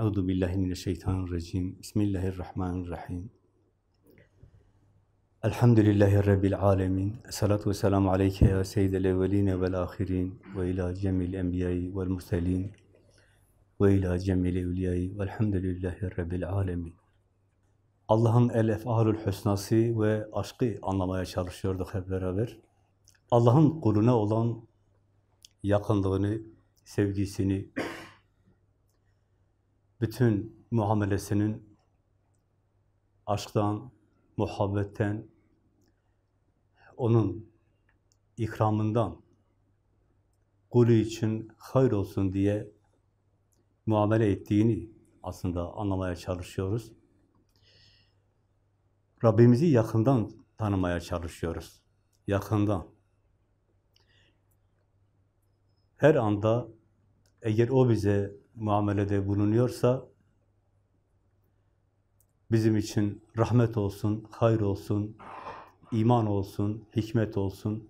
Euzu billahi mineşşeytanirracim. Bismillahirrahmanirrahim. Elhamdülillahi rabbil alamin. Essalatu vesselamu aleyke ya seyyidel evvelin ve'l ahirin ve ila cemil enbiya'i ve'l murselin ve ila cemil evliya'i ve'lhamdülillahi rabbil alamin. Allah'ın el ef'alül husnası ve aşkı anlamaya çalışıyorduk hep beraber. Allah'ın kuluna olan yakınlığını, sevgisini, bütün muamelesinin aşktan, muhabbetten, onun ikramından kulü için hayır olsun diye muamele ettiğini aslında anlamaya çalışıyoruz. Rabbimizi yakından tanımaya çalışıyoruz. Yakından. Her anda eğer o bize muamelede bulunuyorsa bizim için rahmet olsun, hayır olsun, iman olsun, hikmet olsun,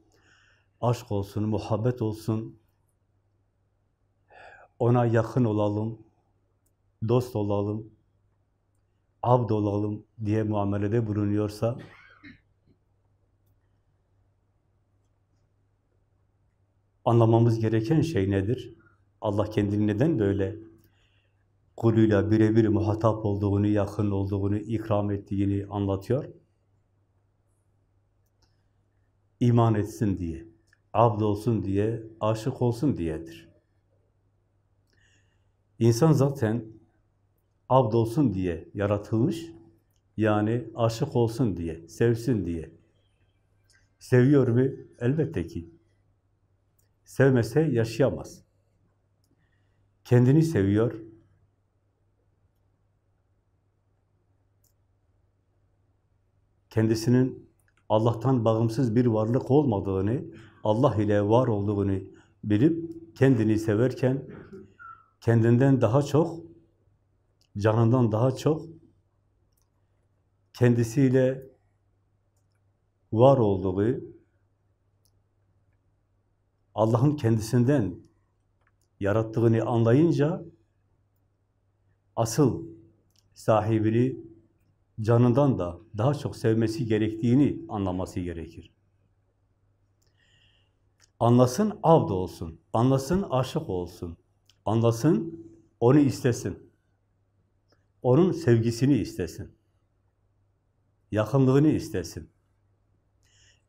aşk olsun, muhabbet olsun, ona yakın olalım, dost olalım, abd olalım diye muamelede bulunuyorsa anlamamız gereken şey nedir? Allah kendini neden böyle kuluyla birebir muhatap olduğunu, yakın olduğunu, ikram ettiğini anlatıyor? İman etsin diye, abd olsun diye, aşık olsun diyedir. İnsan zaten abd olsun diye yaratılmış, yani aşık olsun diye, sevsin diye. Seviyor mu? Elbette ki. Sevmese yaşayamaz. Kendini seviyor. Kendisinin Allah'tan bağımsız bir varlık olmadığını, Allah ile var olduğunu bilip kendini severken kendinden daha çok, canından daha çok kendisiyle var olduğu, Allah'ın kendisinden yarattığını anlayınca asıl sahibini canından da daha çok sevmesi gerektiğini anlaması gerekir. Anlasın, avd olsun. Anlasın, aşık olsun. Anlasın, onu istesin. Onun sevgisini istesin. Yakınlığını istesin.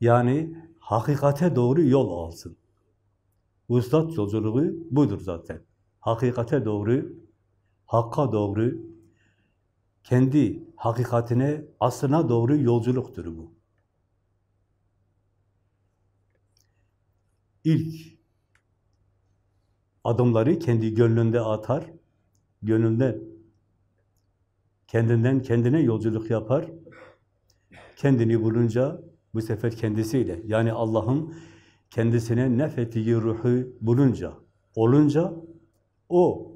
Yani hakikate doğru yol alsın. Vuslat yolculuğu budur zaten. Hakikate doğru, hakka doğru, kendi hakikatine, aslına doğru yolculuktur bu. İlk adımları kendi gönlünde atar, gönlünden, kendinden kendine yolculuk yapar, kendini bulunca bu sefer kendisiyle, yani Allah'ın kendisine nefettiği ruhu bulunca, olunca o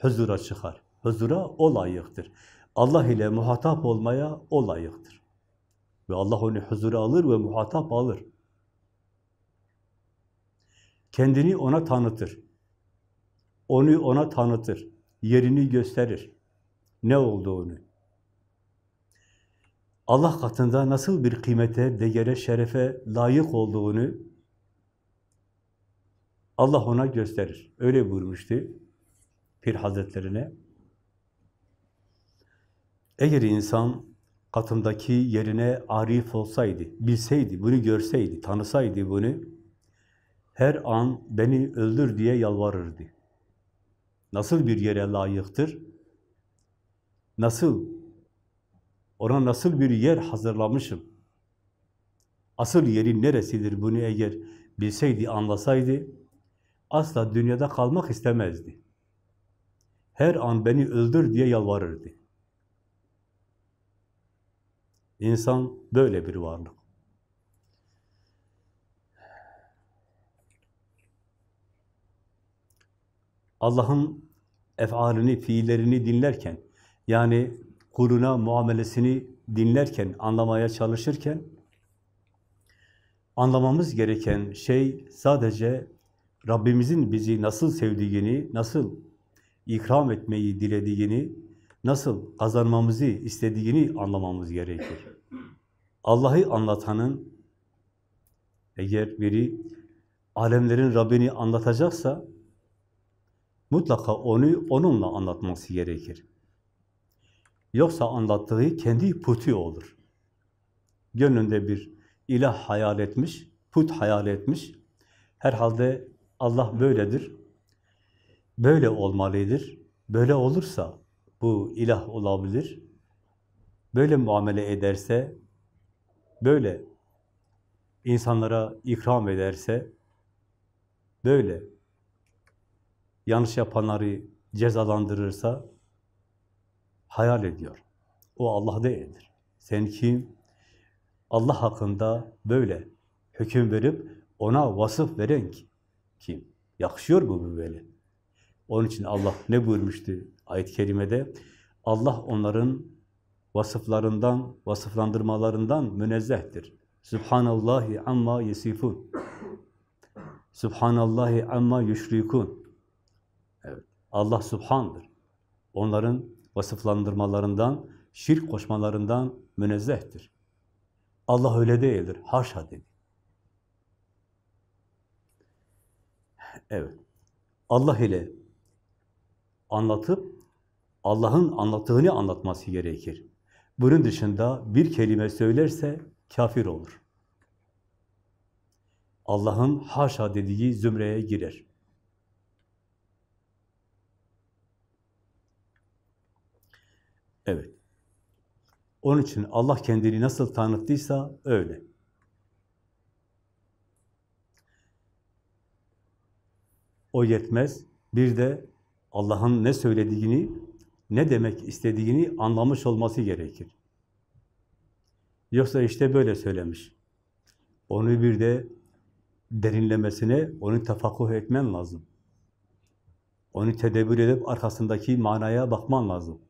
huzura çıkar. Huzura o layıktır. Allah ile muhatap olmaya o layıktır. Ve Allah onu huzura alır ve muhatap alır. Kendini ona tanıtır. Onu ona tanıtır. Yerini gösterir. Ne olduğunu. Allah katında nasıl bir kıymete, değere, şerefe layık olduğunu Allah ona gösterir. Öyle buyurmuştu Pir Hazretlerine. Eğer insan katındaki yerine arif olsaydı, bilseydi, bunu görseydi, tanısaydı bunu, her an beni öldür diye yalvarırdı. Nasıl bir yere layıktır? Nasıl ona nasıl bir yer hazırlamışım? Asıl yeri neresidir bunu eğer bilseydi, anlasaydı, asla dünyada kalmak istemezdi. Her an beni öldür diye yalvarırdı. İnsan böyle bir varlık. Allah'ın efalini, fiillerini dinlerken, yani kuluna muamelesini dinlerken, anlamaya çalışırken, anlamamız gereken şey sadece Rabbimizin bizi nasıl sevdiğini, nasıl ikram etmeyi dilediğini, nasıl kazanmamızı istediğini anlamamız gerekir. Allah'ı anlatanın eğer biri alemlerin Rabbini anlatacaksa mutlaka onu onunla anlatması gerekir. Yoksa anlattığı kendi putu olur. Gönlünde bir ilah hayal etmiş, put hayal etmiş. Herhalde Allah böyledir, böyle olmalıdır. Böyle olursa bu ilah olabilir. Böyle muamele ederse, böyle insanlara ikram ederse, böyle yanlış yapanları cezalandırırsa hayal ediyor. O Allah değildir. Sen kim? Allah hakkında böyle hüküm verip ona vasıf veren kim? Yakışıyor bu böyle? Onun için Allah ne buyurmuştu ayet-i kerimede? Allah onların vasıflarından, vasıflandırmalarından münezzehtir. Subhanallahi amma yesifun. Subhanallahi amma yüşrikun. Evet. Allah subhandır. Onların vasıflandırmalarından, şirk koşmalarından münezzehtir. Allah öyle değildir. Haşa dedi. Evet. Allah ile anlatıp Allah'ın anlattığını anlatması gerekir. Bunun dışında bir kelime söylerse kafir olur. Allah'ın haşa dediği zümreye girer. Evet. Onun için Allah kendini nasıl tanıttıysa öyle. O yetmez. Bir de Allah'ın ne söylediğini, ne demek istediğini anlamış olması gerekir. Yoksa işte böyle söylemiş. Onu bir de derinlemesine, onu tefakkuh etmen lazım. Onu tedebbür edip arkasındaki manaya bakman lazım.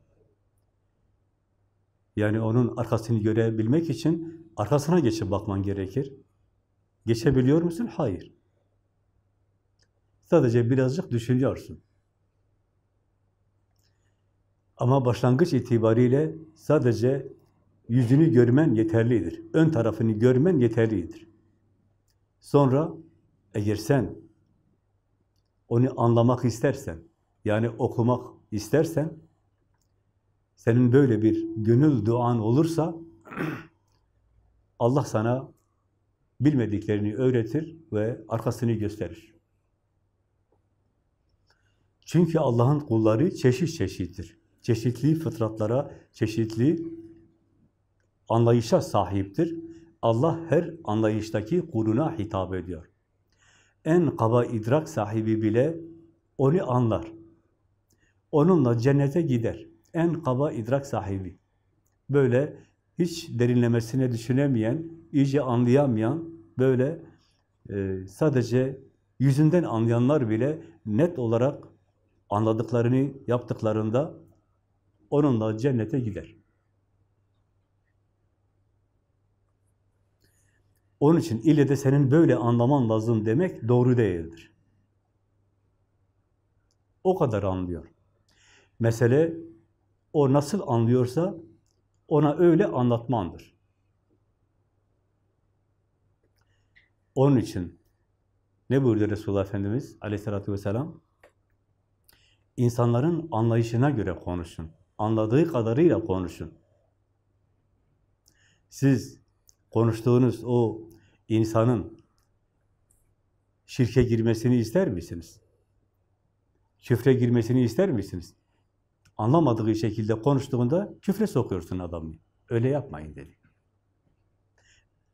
Yani onun arkasını görebilmek için arkasına geçip bakman gerekir. Geçebiliyor musun? Hayır. Sadece birazcık düşünüyorsun. Ama başlangıç itibariyle sadece yüzünü görmen yeterlidir. Ön tarafını görmen yeterlidir. Sonra eğer sen onu anlamak istersen, yani okumak istersen, senin böyle bir gönül duan olursa, Allah sana bilmediklerini öğretir ve arkasını gösterir. Çünkü Allah'ın kulları çeşit çeşittir. Çeşitli fıtratlara, çeşitli anlayışa sahiptir. Allah her anlayıştaki kuluna hitap ediyor. En kaba idrak sahibi bile onu anlar. Onunla cennete gider. En kaba idrak sahibi. Böyle hiç derinlemesine düşünemeyen, iyice anlayamayan, böyle e, sadece yüzünden anlayanlar bile net olarak anladıklarını yaptıklarında onunla cennete gider. Onun için ille de senin böyle anlaman lazım demek doğru değildir. O kadar anlıyor. Mesele o nasıl anlıyorsa ona öyle anlatmandır. Onun için ne buyurdu Resulullah Efendimiz aleyhissalatü vesselam? İnsanların anlayışına göre konuşun. Anladığı kadarıyla konuşun. Siz konuştuğunuz o insanın şirke girmesini ister misiniz? Küfre girmesini ister misiniz? Anlamadığı şekilde konuştuğunda küfre sokuyorsun adamı. Öyle yapmayın dedi.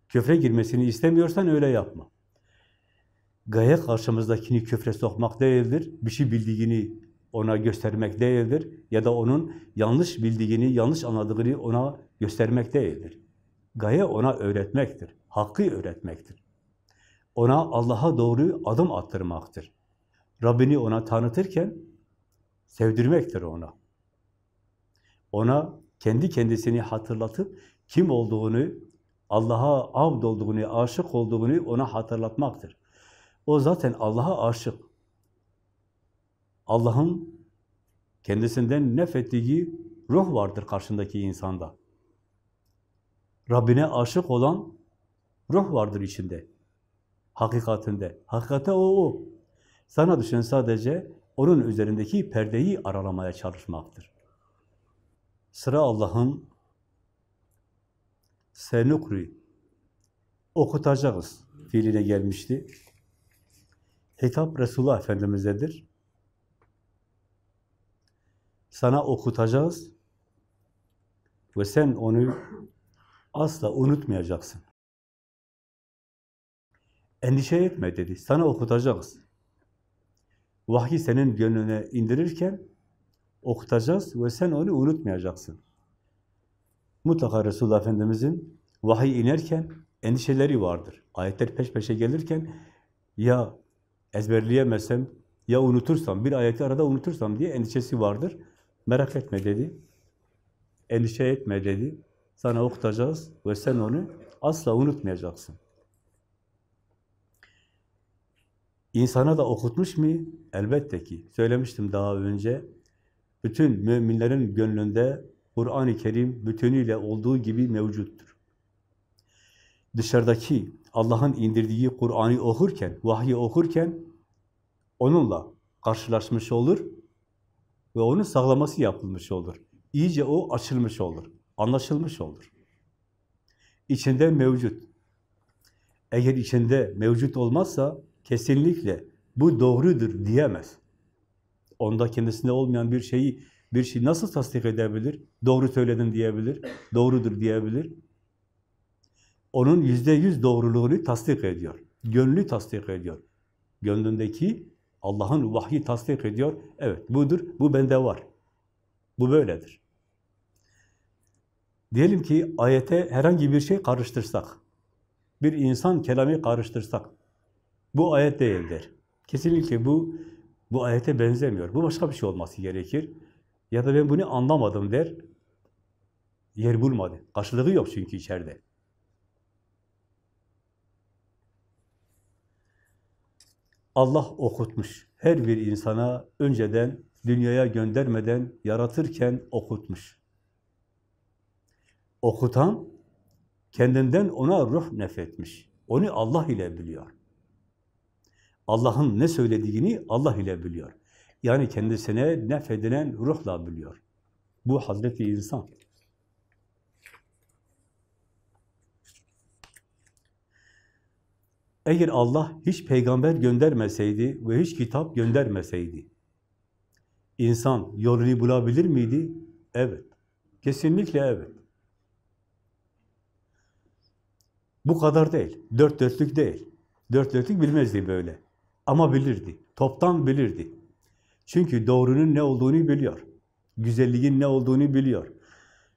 Küfre girmesini istemiyorsan öyle yapma. Gaye karşımızdakini küfre sokmak değildir. Bir şey bildiğini ona göstermek değildir. Ya da onun yanlış bildiğini, yanlış anladığını ona göstermek değildir. Gaye ona öğretmektir. Hakkı öğretmektir. Ona Allah'a doğru adım attırmaktır. Rabbini ona tanıtırken sevdirmektir ona. Ona kendi kendisini hatırlatıp kim olduğunu, Allah'a abd olduğunu, aşık olduğunu ona hatırlatmaktır. O zaten Allah'a aşık. Allah'ın Kendisinden nefettiği ruh vardır karşındaki insanda. Rabbine aşık olan ruh vardır içinde. Hakikatinde. Hakikate o o. Sana düşen sadece onun üzerindeki perdeyi aralamaya çalışmaktır. Sıra Allah'ın senukri okutacağız fiiline gelmişti. Hitap Resulullah Efendimiz'edir. Sana okutacağız ve sen onu asla unutmayacaksın. Endişe etme dedi. Sana okutacağız. Vahyi senin gönlüne indirirken okutacağız ve sen onu unutmayacaksın. Mutlaka Resulullah Efendimiz'in vahiy inerken endişeleri vardır. Ayetler peş peşe gelirken ya ezberleyemezsem, ya unutursam, bir ayeti arada unutursam diye endişesi vardır. Merak etme dedi. Endişe etme dedi. Sana okutacağız ve sen onu asla unutmayacaksın. İnsana da okutmuş mu? Elbette ki. Söylemiştim daha önce. Bütün müminlerin gönlünde Kur'an-ı Kerim bütünüyle olduğu gibi mevcuttur. Dışarıdaki Allah'ın indirdiği Kur'an'ı okurken, vahyi okurken onunla karşılaşmış olur ve onun sağlaması yapılmış olur. İyice o açılmış olur, anlaşılmış olur. İçinde mevcut. Eğer içinde mevcut olmazsa kesinlikle bu doğrudur diyemez. Onda kendisinde olmayan bir şeyi, bir şey nasıl tasdik edebilir? Doğru söyledin diyebilir, doğrudur diyebilir. Onun yüzde yüz doğruluğunu tasdik ediyor. Gönlü tasdik ediyor. Gönlündeki Allah'ın vahyi tasdik ediyor. Evet budur, bu bende var. Bu böyledir. Diyelim ki ayete herhangi bir şey karıştırsak, bir insan kelamı karıştırsak, bu ayet değildir. Kesinlikle bu bu ayete benzemiyor. Bu başka bir şey olması gerekir. Ya da ben bunu anlamadım der. Yer bulmadı. Karşılığı yok çünkü içeride. Allah okutmuş. Her bir insana önceden dünyaya göndermeden yaratırken okutmuş. Okutan kendinden ona ruh nefetmiş. Onu Allah ile biliyor. Allah'ın ne söylediğini Allah ile biliyor. Yani kendisine nefedilen ruhla biliyor. Bu Hazreti insan. Eğer Allah hiç peygamber göndermeseydi ve hiç kitap göndermeseydi, insan yolunu bulabilir miydi? Evet. Kesinlikle evet. Bu kadar değil. Dört dörtlük değil. Dört dörtlük bilmezdi böyle. Ama bilirdi. Toptan bilirdi. Çünkü doğrunun ne olduğunu biliyor. Güzelliğin ne olduğunu biliyor.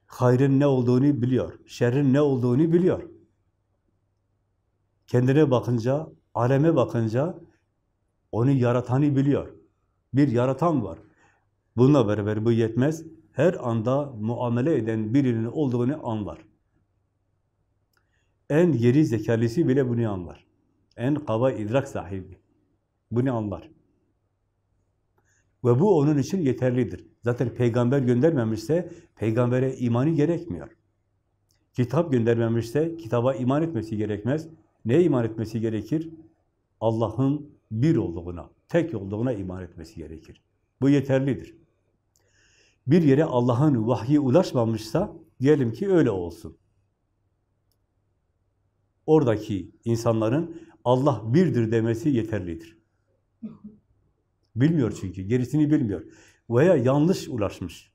Hayrın ne olduğunu biliyor. Şerrin ne olduğunu biliyor. Kendine bakınca, aleme bakınca onu yaratanı biliyor. Bir yaratan var. Bununla beraber bu yetmez. Her anda muamele eden birinin olduğunu anlar. En geri zekalısı bile bunu anlar. En kaba idrak sahibi. Bunu anlar. Ve bu onun için yeterlidir. Zaten peygamber göndermemişse peygambere imanı gerekmiyor. Kitap göndermemişse kitaba iman etmesi gerekmez. Neye iman etmesi gerekir? Allah'ın bir olduğuna, tek olduğuna iman etmesi gerekir. Bu yeterlidir. Bir yere Allah'ın vahyi ulaşmamışsa diyelim ki öyle olsun. Oradaki insanların Allah birdir demesi yeterlidir. Bilmiyor çünkü, gerisini bilmiyor. Veya yanlış ulaşmış.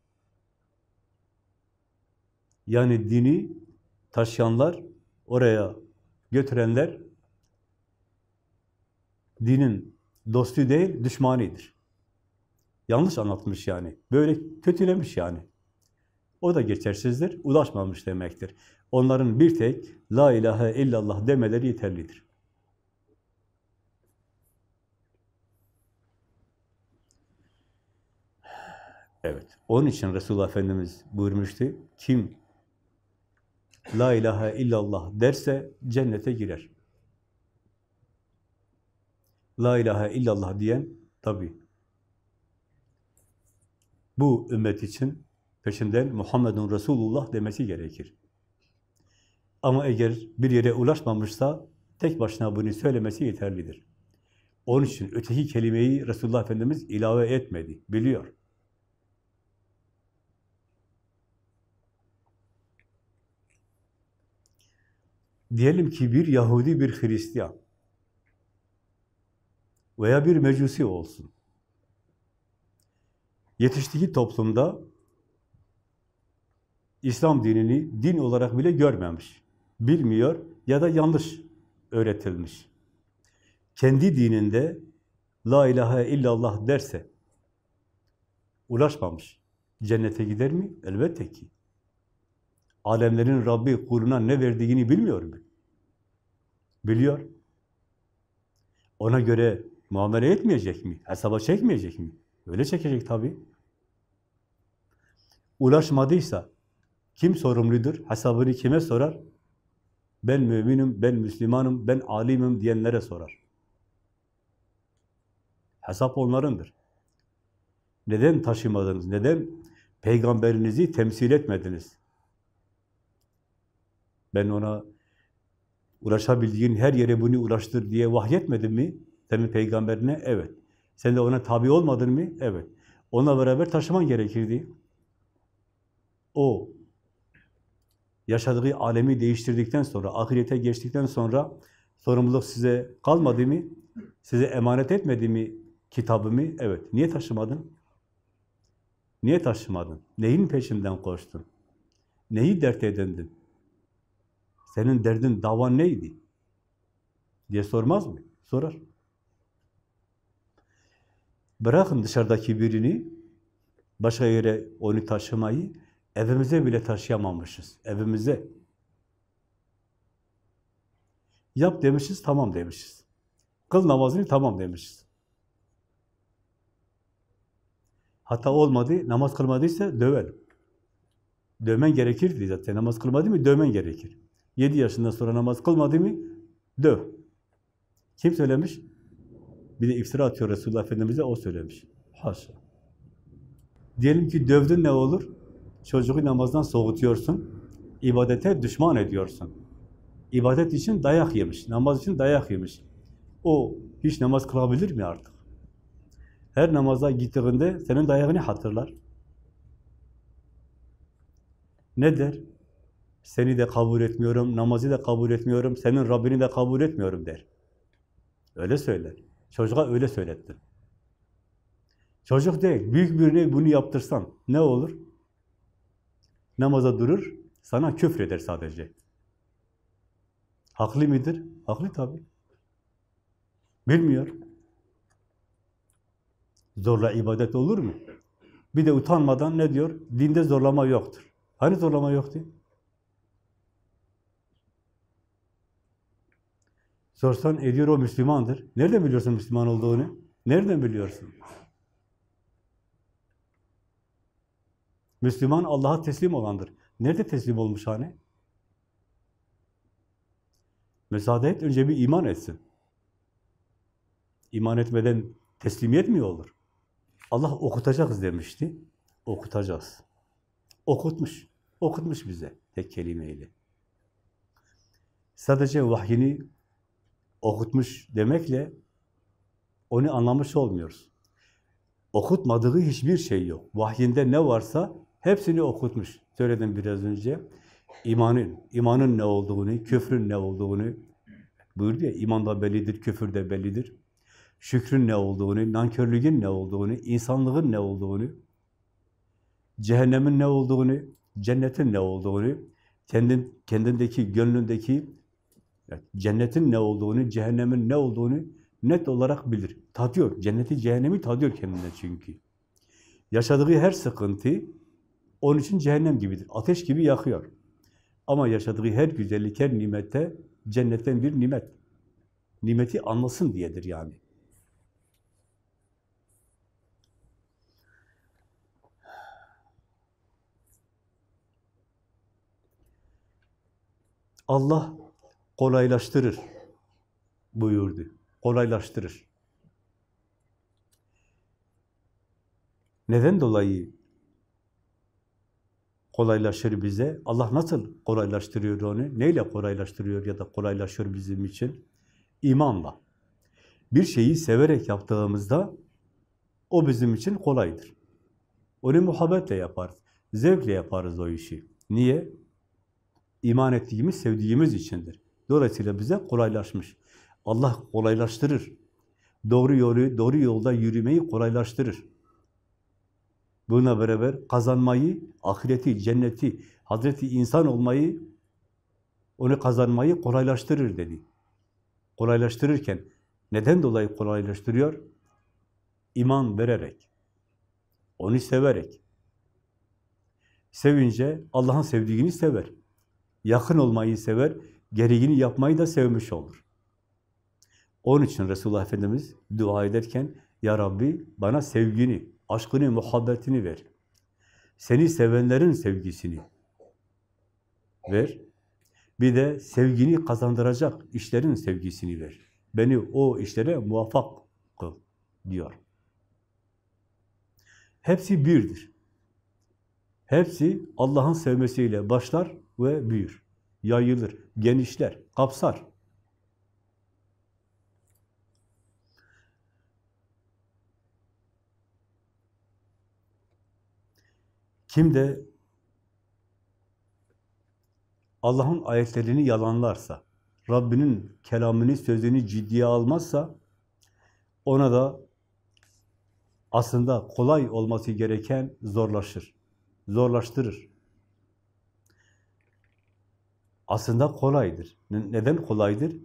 Yani dini taşıyanlar, oraya götürenler dinin dostu değil, düşmanidir. Yanlış anlatmış yani. Böyle kötülemiş yani. O da geçersizdir, ulaşmamış demektir. Onların bir tek La ilahe illallah demeleri yeterlidir. Evet. Onun için Resulullah Efendimiz buyurmuştu. Kim La ilahe illallah derse cennete girer. La ilahe illallah diyen tabi bu ümmet için peşinden Muhammedun Resulullah demesi gerekir. Ama eğer bir yere ulaşmamışsa tek başına bunu söylemesi yeterlidir. Onun için öteki kelimeyi Resulullah Efendimiz ilave etmedi, biliyor. Diyelim ki bir Yahudi, bir Hristiyan veya bir Mecusi olsun. Yetiştiği toplumda İslam dinini din olarak bile görmemiş, bilmiyor ya da yanlış öğretilmiş. Kendi dininde La ilahe illallah derse ulaşmamış. Cennete gider mi? Elbette ki. Alemlerin Rabbi kuluna ne verdiğini bilmiyor mu? Biliyor. Ona göre muamele etmeyecek mi? Hesaba çekmeyecek mi? Öyle çekecek tabii. Ulaşmadıysa kim sorumludur? Hesabını kime sorar? Ben müminim, ben Müslümanım, ben alimim diyenlere sorar. Hesap onlarındır. Neden taşımadınız? Neden peygamberinizi temsil etmediniz? Ben ona ulaşabildiğin her yere bunu ulaştır diye vahyetmedim mi? Senin peygamberine? Evet. Sen de ona tabi olmadın mı? Evet. Onunla beraber taşıman gerekirdi. O yaşadığı alemi değiştirdikten sonra, ahirete geçtikten sonra sorumluluk size kalmadı mı? Size emanet etmedi mi kitabımı? Evet. Niye taşımadın? Niye taşımadın? Neyin peşinden koştun? Neyi dert edindin? Senin derdin, davan neydi? diye sormaz mı? Sorar. Bırakın dışarıdaki birini, başka yere onu taşımayı, evimize bile taşıyamamışız. Evimize. Yap demişiz, tamam demişiz. Kıl namazını tamam demişiz. Hatta olmadı, namaz kılmadıysa dövelim. Dövmen gerekirdi zaten. Namaz kılmadı mı dövmen gerekir. 7 yaşından sonra namaz kılmadı mı döv. Kim söylemiş? Bir de iftira atıyor Resulullah Efendimiz'e, o söylemiş. Haşa. Diyelim ki dövdün ne olur? Çocuğu namazdan soğutuyorsun, ibadete düşman ediyorsun. İbadet için dayak yemiş, namaz için dayak yemiş. O hiç namaz kılabilir mi artık? Her namaza gittiğinde senin dayağını hatırlar. Ne der? Seni de kabul etmiyorum, namazı da kabul etmiyorum, senin Rabbini de kabul etmiyorum der. Öyle söyler. Çocuğa öyle söylettin. Çocuk değil, büyük birine bunu yaptırsan ne olur? Namaza durur, sana küfreder sadece. Haklı mıdır? Haklı tabii. Bilmiyor. Zorla ibadet olur mu? Bir de utanmadan ne diyor? Dinde zorlama yoktur. Hani zorlama yoktu? Sorsan ediyor o Müslümandır. Nereden biliyorsun Müslüman olduğunu? Nereden biliyorsun? Müslüman Allah'a teslim olandır. Nerede teslim olmuş hani? Müsaade et, önce bir iman etsin. İman etmeden teslimiyet mi olur? Allah okutacağız demişti. Okutacağız. Okutmuş. Okutmuş bize tek kelimeyle. Sadece vahyini okutmuş demekle onu anlamış olmuyoruz. Okutmadığı hiçbir şey yok. Vahyinde ne varsa hepsini okutmuş. Söyledim biraz önce. İmanın, imanın ne olduğunu, küfrün ne olduğunu buyurdu ya, iman da bellidir, küfür de bellidir. Şükrün ne olduğunu, nankörlüğün ne olduğunu, insanlığın ne olduğunu, cehennemin ne olduğunu, cennetin ne olduğunu, kendin, kendindeki, gönlündeki cennetin ne olduğunu, cehennemin ne olduğunu net olarak bilir. Tadıyor. Cenneti, cehennemi tadıyor kendinde çünkü. Yaşadığı her sıkıntı onun için cehennem gibidir. Ateş gibi yakıyor. Ama yaşadığı her güzellik, her nimette cennetten bir nimet. Nimeti anlasın diyedir yani. Allah kolaylaştırır buyurdu. Kolaylaştırır. Neden dolayı kolaylaşır bize. Allah nasıl kolaylaştırıyor onu? Neyle kolaylaştırıyor ya da kolaylaşıyor bizim için? İmanla. Bir şeyi severek yaptığımızda o bizim için kolaydır. Onu muhabbetle yaparız. Zevkle yaparız o işi. Niye? İman ettiğimiz, sevdiğimiz içindir. Dolayısıyla bize kolaylaşmış. Allah kolaylaştırır. Doğru yolu, doğru yolda yürümeyi kolaylaştırır. Bununla beraber kazanmayı, ahireti, cenneti, Hazreti insan olmayı, onu kazanmayı kolaylaştırır dedi. Kolaylaştırırken neden dolayı kolaylaştırıyor? İman vererek, onu severek. Sevince Allah'ın sevdiğini sever. Yakın olmayı sever, gereğini yapmayı da sevmiş olur. Onun için Resulullah Efendimiz dua ederken, Ya Rabbi bana sevgini, aşkını, muhabbetini ver. Seni sevenlerin sevgisini ver. Bir de sevgini kazandıracak işlerin sevgisini ver. Beni o işlere muvaffak kıl diyor. Hepsi birdir. Hepsi Allah'ın sevmesiyle başlar ve büyür. Yayılır, genişler, kapsar. Kim de Allah'ın ayetlerini yalanlarsa, Rabbinin kelamını, sözünü ciddiye almazsa, ona da aslında kolay olması gereken zorlaşır, zorlaştırır. Aslında kolaydır. Neden kolaydır?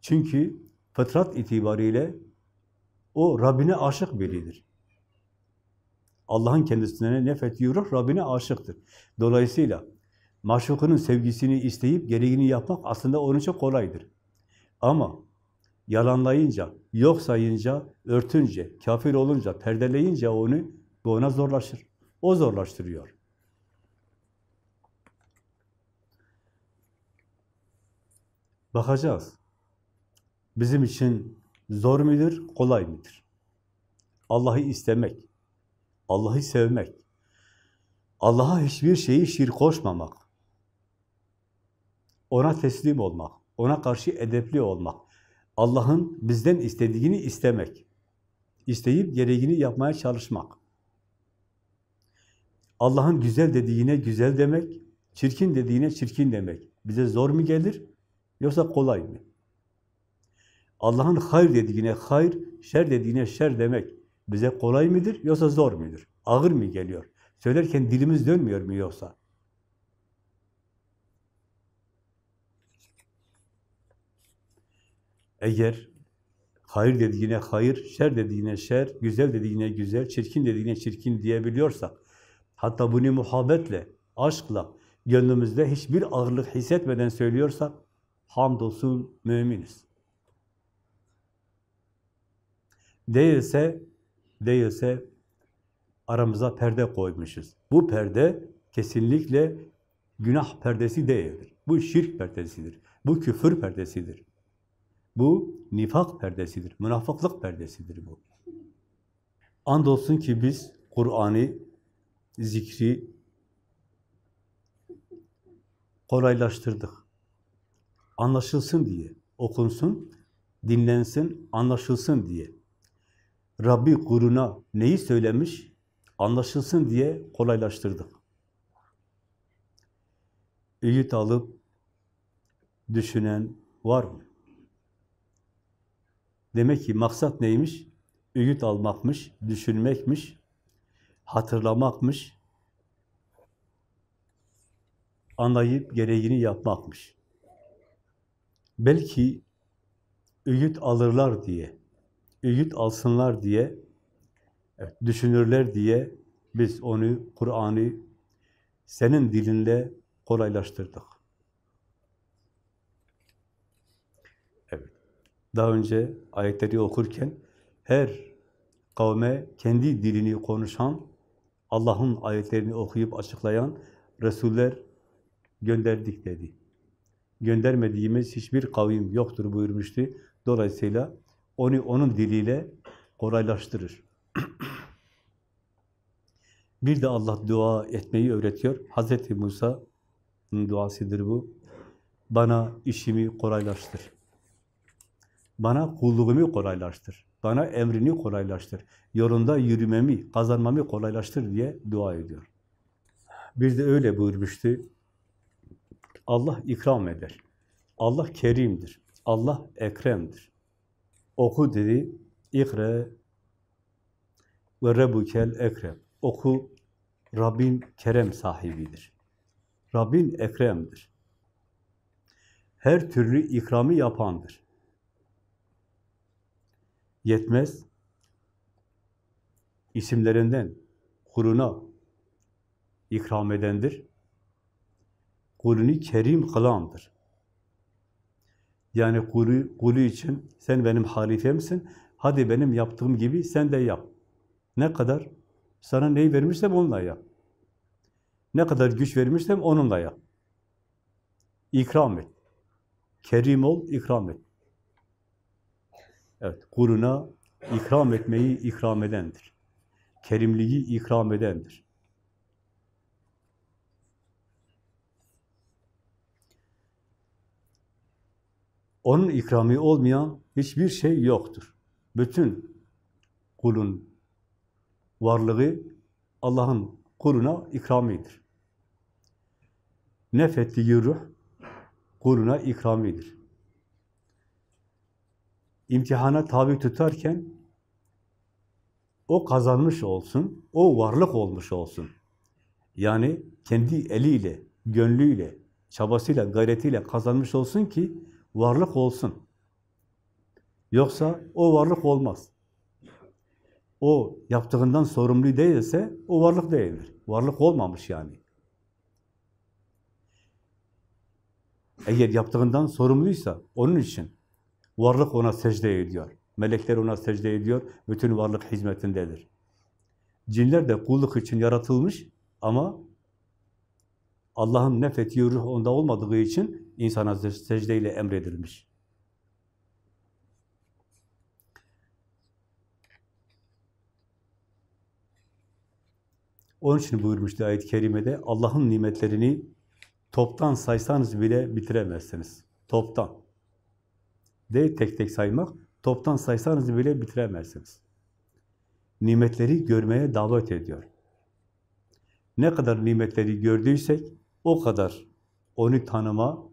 Çünkü fıtrat itibariyle o Rabbine aşık biridir. Allah'ın kendisine nefettiği ruh Rabbine aşıktır. Dolayısıyla maşukunun sevgisini isteyip gereğini yapmak aslında onun için kolaydır. Ama yalanlayınca, yok sayınca, örtünce, kafir olunca, perdeleyince onu, bu ona zorlaşır. O zorlaştırıyor. Bakacağız. Bizim için zor mudur, kolay mıdır? Allah'ı istemek, Allah'ı sevmek, Allah'a hiçbir şeyi şirk koşmamak, ona teslim olmak, ona karşı edepli olmak, Allah'ın bizden istediğini istemek, isteyip gereğini yapmaya çalışmak. Allah'ın güzel dediğine güzel demek, çirkin dediğine çirkin demek. Bize zor mu gelir yoksa kolay mı? Allah'ın hayır dediğine hayır, şer dediğine şer demek bize kolay mıdır yoksa zor mudur? Ağır mı geliyor? Söylerken dilimiz dönmüyor mu yoksa? Eğer hayır dediğine hayır, şer dediğine şer, güzel dediğine güzel, çirkin dediğine çirkin diyebiliyorsak, hatta bunu muhabbetle, aşkla, gönlümüzde hiçbir ağırlık hissetmeden söylüyorsak, hamdolsun müminiz. Değilse, değilse aramıza perde koymuşuz. Bu perde kesinlikle günah perdesi değildir. Bu şirk perdesidir. Bu küfür perdesidir. Bu nifak perdesidir. Münafıklık perdesidir bu. Andolsun ki biz Kur'an'ı, zikri kolaylaştırdık. Anlaşılsın diye, okunsun, dinlensin, anlaşılsın diye. Rabbi kuruna neyi söylemiş, anlaşılsın diye kolaylaştırdık. Öğüt alıp düşünen var mı? Demek ki maksat neymiş? Öğüt almakmış, düşünmekmiş, hatırlamakmış, anlayıp gereğini yapmakmış. Belki öğüt alırlar diye, öğüt alsınlar diye, evet, düşünürler diye biz onu, Kur'an'ı senin dilinle kolaylaştırdık. Evet. Daha önce ayetleri okurken her kavme kendi dilini konuşan, Allah'ın ayetlerini okuyup açıklayan Resuller gönderdik dedi. Göndermediğimiz hiçbir kavim yoktur buyurmuştu. Dolayısıyla onu onun diliyle kolaylaştırır. Bir de Allah dua etmeyi öğretiyor. Hz. Musa'nın duasıdır bu. Bana işimi kolaylaştır. Bana kulluğumu kolaylaştır. Bana emrini kolaylaştır. Yolunda yürümemi, kazanmamı kolaylaştır diye dua ediyor. Bir de öyle buyurmuştu. Allah ikram eder. Allah kerimdir. Allah ekremdir. Oku dedi. İkre ve rebukel ekrem. Oku, Rabbin kerem sahibidir. Rabbin ekremdir. Her türlü ikramı yapandır. Yetmez, isimlerinden kuruna ikram edendir. Kulünü kerim kılandır. Yani kulu, kulu için sen benim halifemsin, hadi benim yaptığım gibi sen de yap. Ne kadar? Sana neyi vermişsem onunla yap. Ne kadar güç vermişsem onunla yap. İkram et. Kerim ol, ikram et. Evet, kuluna ikram etmeyi ikram edendir. Kerimliği ikram edendir. Onun ikramı olmayan hiçbir şey yoktur. Bütün kulun varlığı Allah'ın kuluna ikramidir. Nefettiği ruh kuluna ikramidir. İmtihana tabi tutarken o kazanmış olsun, o varlık olmuş olsun. Yani kendi eliyle, gönlüyle, çabasıyla, gayretiyle kazanmış olsun ki varlık olsun. Yoksa o varlık olmaz. O yaptığından sorumlu değilse o varlık değildir. Varlık olmamış yani. Eğer yaptığından sorumluysa onun için varlık ona secde ediyor. Melekler ona secde ediyor. Bütün varlık hizmetindedir. Cinler de kulluk için yaratılmış ama Allah'ın nefettiği ruh onda olmadığı için insana secdeyle emredilmiş. Onun için buyurmuştu ayet-i kerimede, Allah'ın nimetlerini toptan saysanız bile bitiremezsiniz. Toptan. De tek tek saymak, toptan saysanız bile bitiremezsiniz. Nimetleri görmeye davet ediyor. Ne kadar nimetleri gördüysek, o kadar onu tanıma,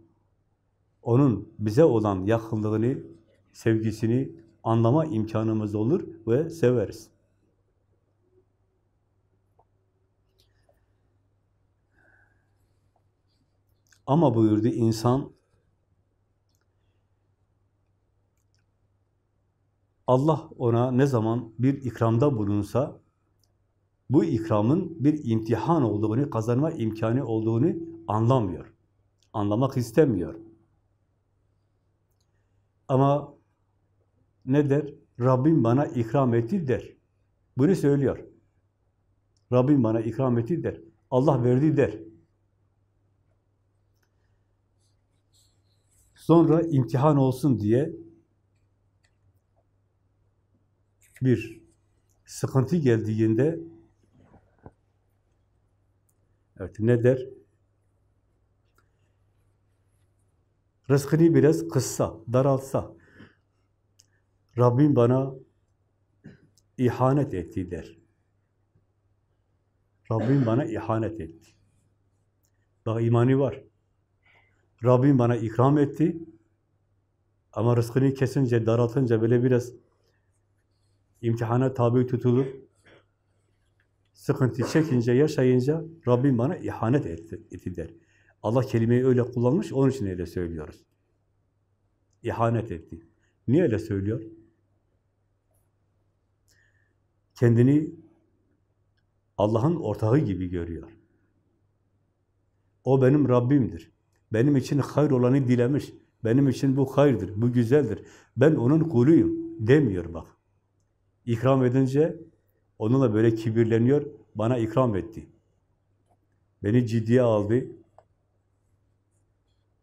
onun bize olan yakınlığını, sevgisini anlama imkanımız olur ve severiz. Ama buyurdu insan Allah ona ne zaman bir ikramda bulunsa bu ikramın bir imtihan olduğunu, kazanma imkanı olduğunu anlamıyor. Anlamak istemiyor. Ama ne der? Rabbim bana ikram etti der. Bunu söylüyor. Rabbim bana ikram etti der. Allah verdi der. Sonra imtihan olsun diye bir sıkıntı geldiğinde evet ne der? Rızkını biraz kıssa, daraltsa Rabbim bana ihanet etti der. Rabbim bana ihanet etti. Daha imani var. Rabbim bana ikram etti. Ama rızkını kesince, daraltınca böyle biraz imtihana tabi tutulup sıkıntı çekince, yaşayınca Rabbim bana ihanet etti, etti der. Allah kelimeyi öyle kullanmış, onun için öyle söylüyoruz. İhanet etti. Niye öyle söylüyor? Kendini Allah'ın ortağı gibi görüyor. O benim Rabbimdir. Benim için hayır olanı dilemiş. Benim için bu hayırdır, bu güzeldir. Ben onun kuluyum demiyor bak. İkram edince onunla böyle kibirleniyor, bana ikram etti. Beni ciddiye aldı,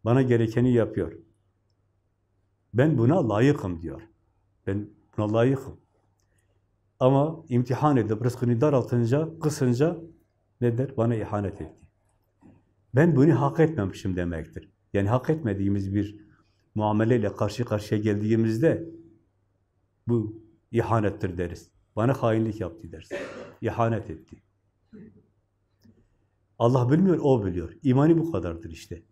bana gerekeni yapıyor. Ben buna layıkım diyor. Ben buna layıkım. Ama imtihan edip rızkını daraltınca, kısınca Ne der? Bana ihanet etti. Ben bunu hak etmemişim demektir. Yani hak etmediğimiz bir muameleyle karşı karşıya geldiğimizde bu ihanettir deriz. Bana hainlik yaptı deriz. İhanet etti. Allah bilmiyor, o biliyor. İmani bu kadardır işte.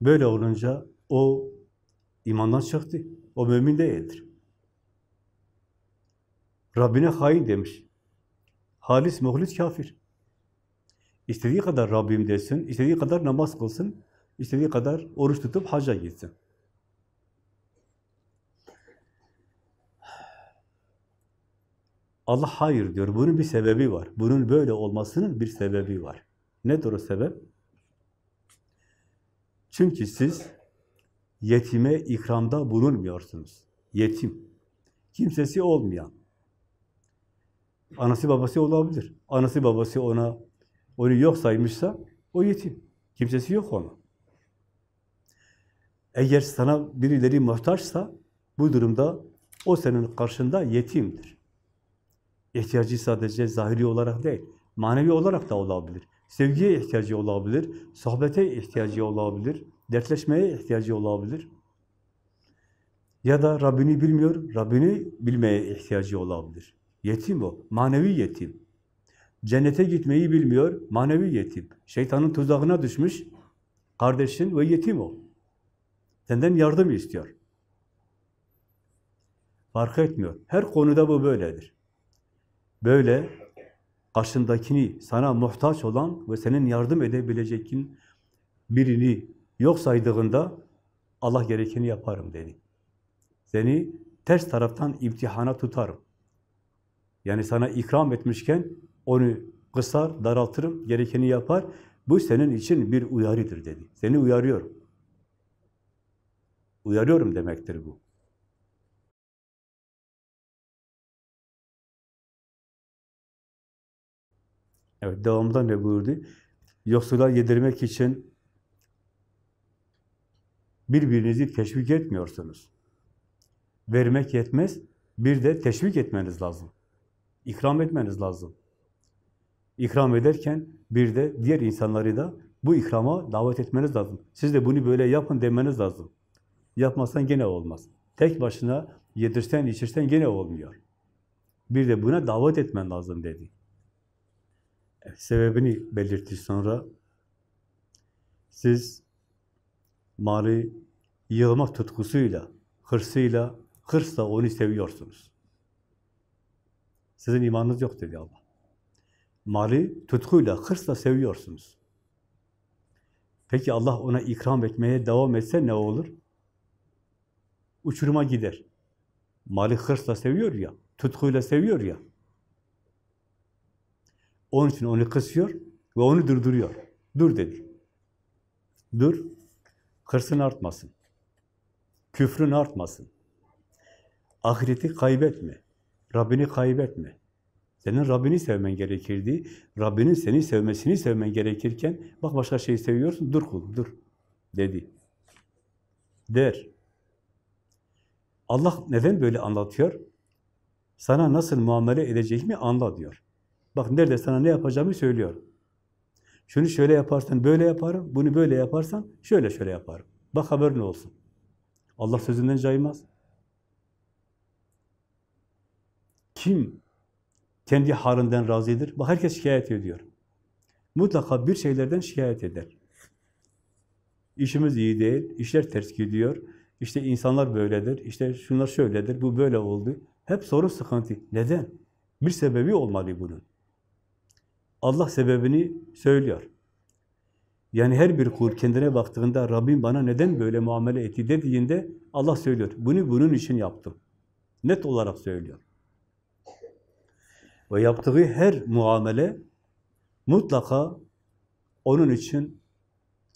Böyle olunca o imandan çıktı. O mümin değildir. Rabbine hain demiş. Halis, muhlis, kafir. İstediği kadar Rabbim desin, istediği kadar namaz kılsın, istediği kadar oruç tutup hacca gitsin. Allah hayır diyor. Bunun bir sebebi var. Bunun böyle olmasının bir sebebi var. Nedir o sebep? Çünkü siz yetime ikramda bulunmuyorsunuz. Yetim. Kimsesi olmayan. Anası babası olabilir. Anası babası ona onu yok saymışsa o yetim. Kimsesi yok onun. Eğer sana birileri muhtaçsa bu durumda o senin karşında yetimdir. İhtiyacı sadece zahiri olarak değil, manevi olarak da olabilir. Sevgiye ihtiyacı olabilir, sohbete ihtiyacı olabilir, dertleşmeye ihtiyacı olabilir. Ya da Rabbini bilmiyor, Rabbini bilmeye ihtiyacı olabilir. Yetim o, manevi yetim. Cennete gitmeyi bilmiyor, manevi yetim. Şeytanın tuzağına düşmüş, kardeşin ve yetim o. Senden yardım istiyor. Fark etmiyor. Her konuda bu böyledir. Böyle karşındakini sana muhtaç olan ve senin yardım edebilecekin birini yok saydığında Allah gerekeni yaparım dedi. Seni ters taraftan imtihana tutarım. Yani sana ikram etmişken onu kısar, daraltırım, gerekeni yapar. Bu senin için bir uyarıdır dedi. Seni uyarıyorum. Uyarıyorum demektir bu. Evet, devamında ne buyurdu? Yoksula yedirmek için birbirinizi teşvik etmiyorsunuz. Vermek yetmez, bir de teşvik etmeniz lazım. İkram etmeniz lazım. İkram ederken bir de diğer insanları da bu ikrama davet etmeniz lazım. Siz de bunu böyle yapın demeniz lazım. Yapmazsan gene olmaz. Tek başına yedirsen, içirsen gene olmuyor. Bir de buna davet etmen lazım dedi. Sebebini belirtti sonra. Siz mali yığmak tutkusuyla, hırsıyla, hırsla onu seviyorsunuz. Sizin imanınız yok dedi Allah. Mali tutkuyla, hırsla seviyorsunuz. Peki Allah ona ikram etmeye devam etse ne olur? Uçuruma gider. Mali hırsla seviyor ya, tutkuyla seviyor ya. Onun için onu kısıyor ve onu durduruyor. Dur dedi. Dur, hırsın artmasın. Küfrün artmasın. Ahireti kaybetme. Rabbini kaybetme. Senin Rabbini sevmen gerekirdi. Rabbinin seni sevmesini sevmen gerekirken bak başka şeyi seviyorsun. Dur kul, dur. Dedi. Der. Allah neden böyle anlatıyor? Sana nasıl muamele edeceğimi anla diyor. Bak nerede sana ne yapacağımı söylüyor. Şunu şöyle yaparsan böyle yaparım, bunu böyle yaparsan şöyle şöyle yaparım. Bak haberin olsun. Allah sözünden caymaz. Kim kendi halinden razıdır? Bak herkes şikayet ediyor. Mutlaka bir şeylerden şikayet eder. İşimiz iyi değil, işler ters gidiyor. İşte insanlar böyledir, işte şunlar şöyledir, bu böyle oldu. Hep sorun sıkıntı. Neden? Bir sebebi olmalı bunun. Allah sebebini söylüyor. Yani her bir kul kendine baktığında Rabbim bana neden böyle muamele etti dediğinde Allah söylüyor. Bunu bunun için yaptım. Net olarak söylüyor. Ve yaptığı her muamele mutlaka onun için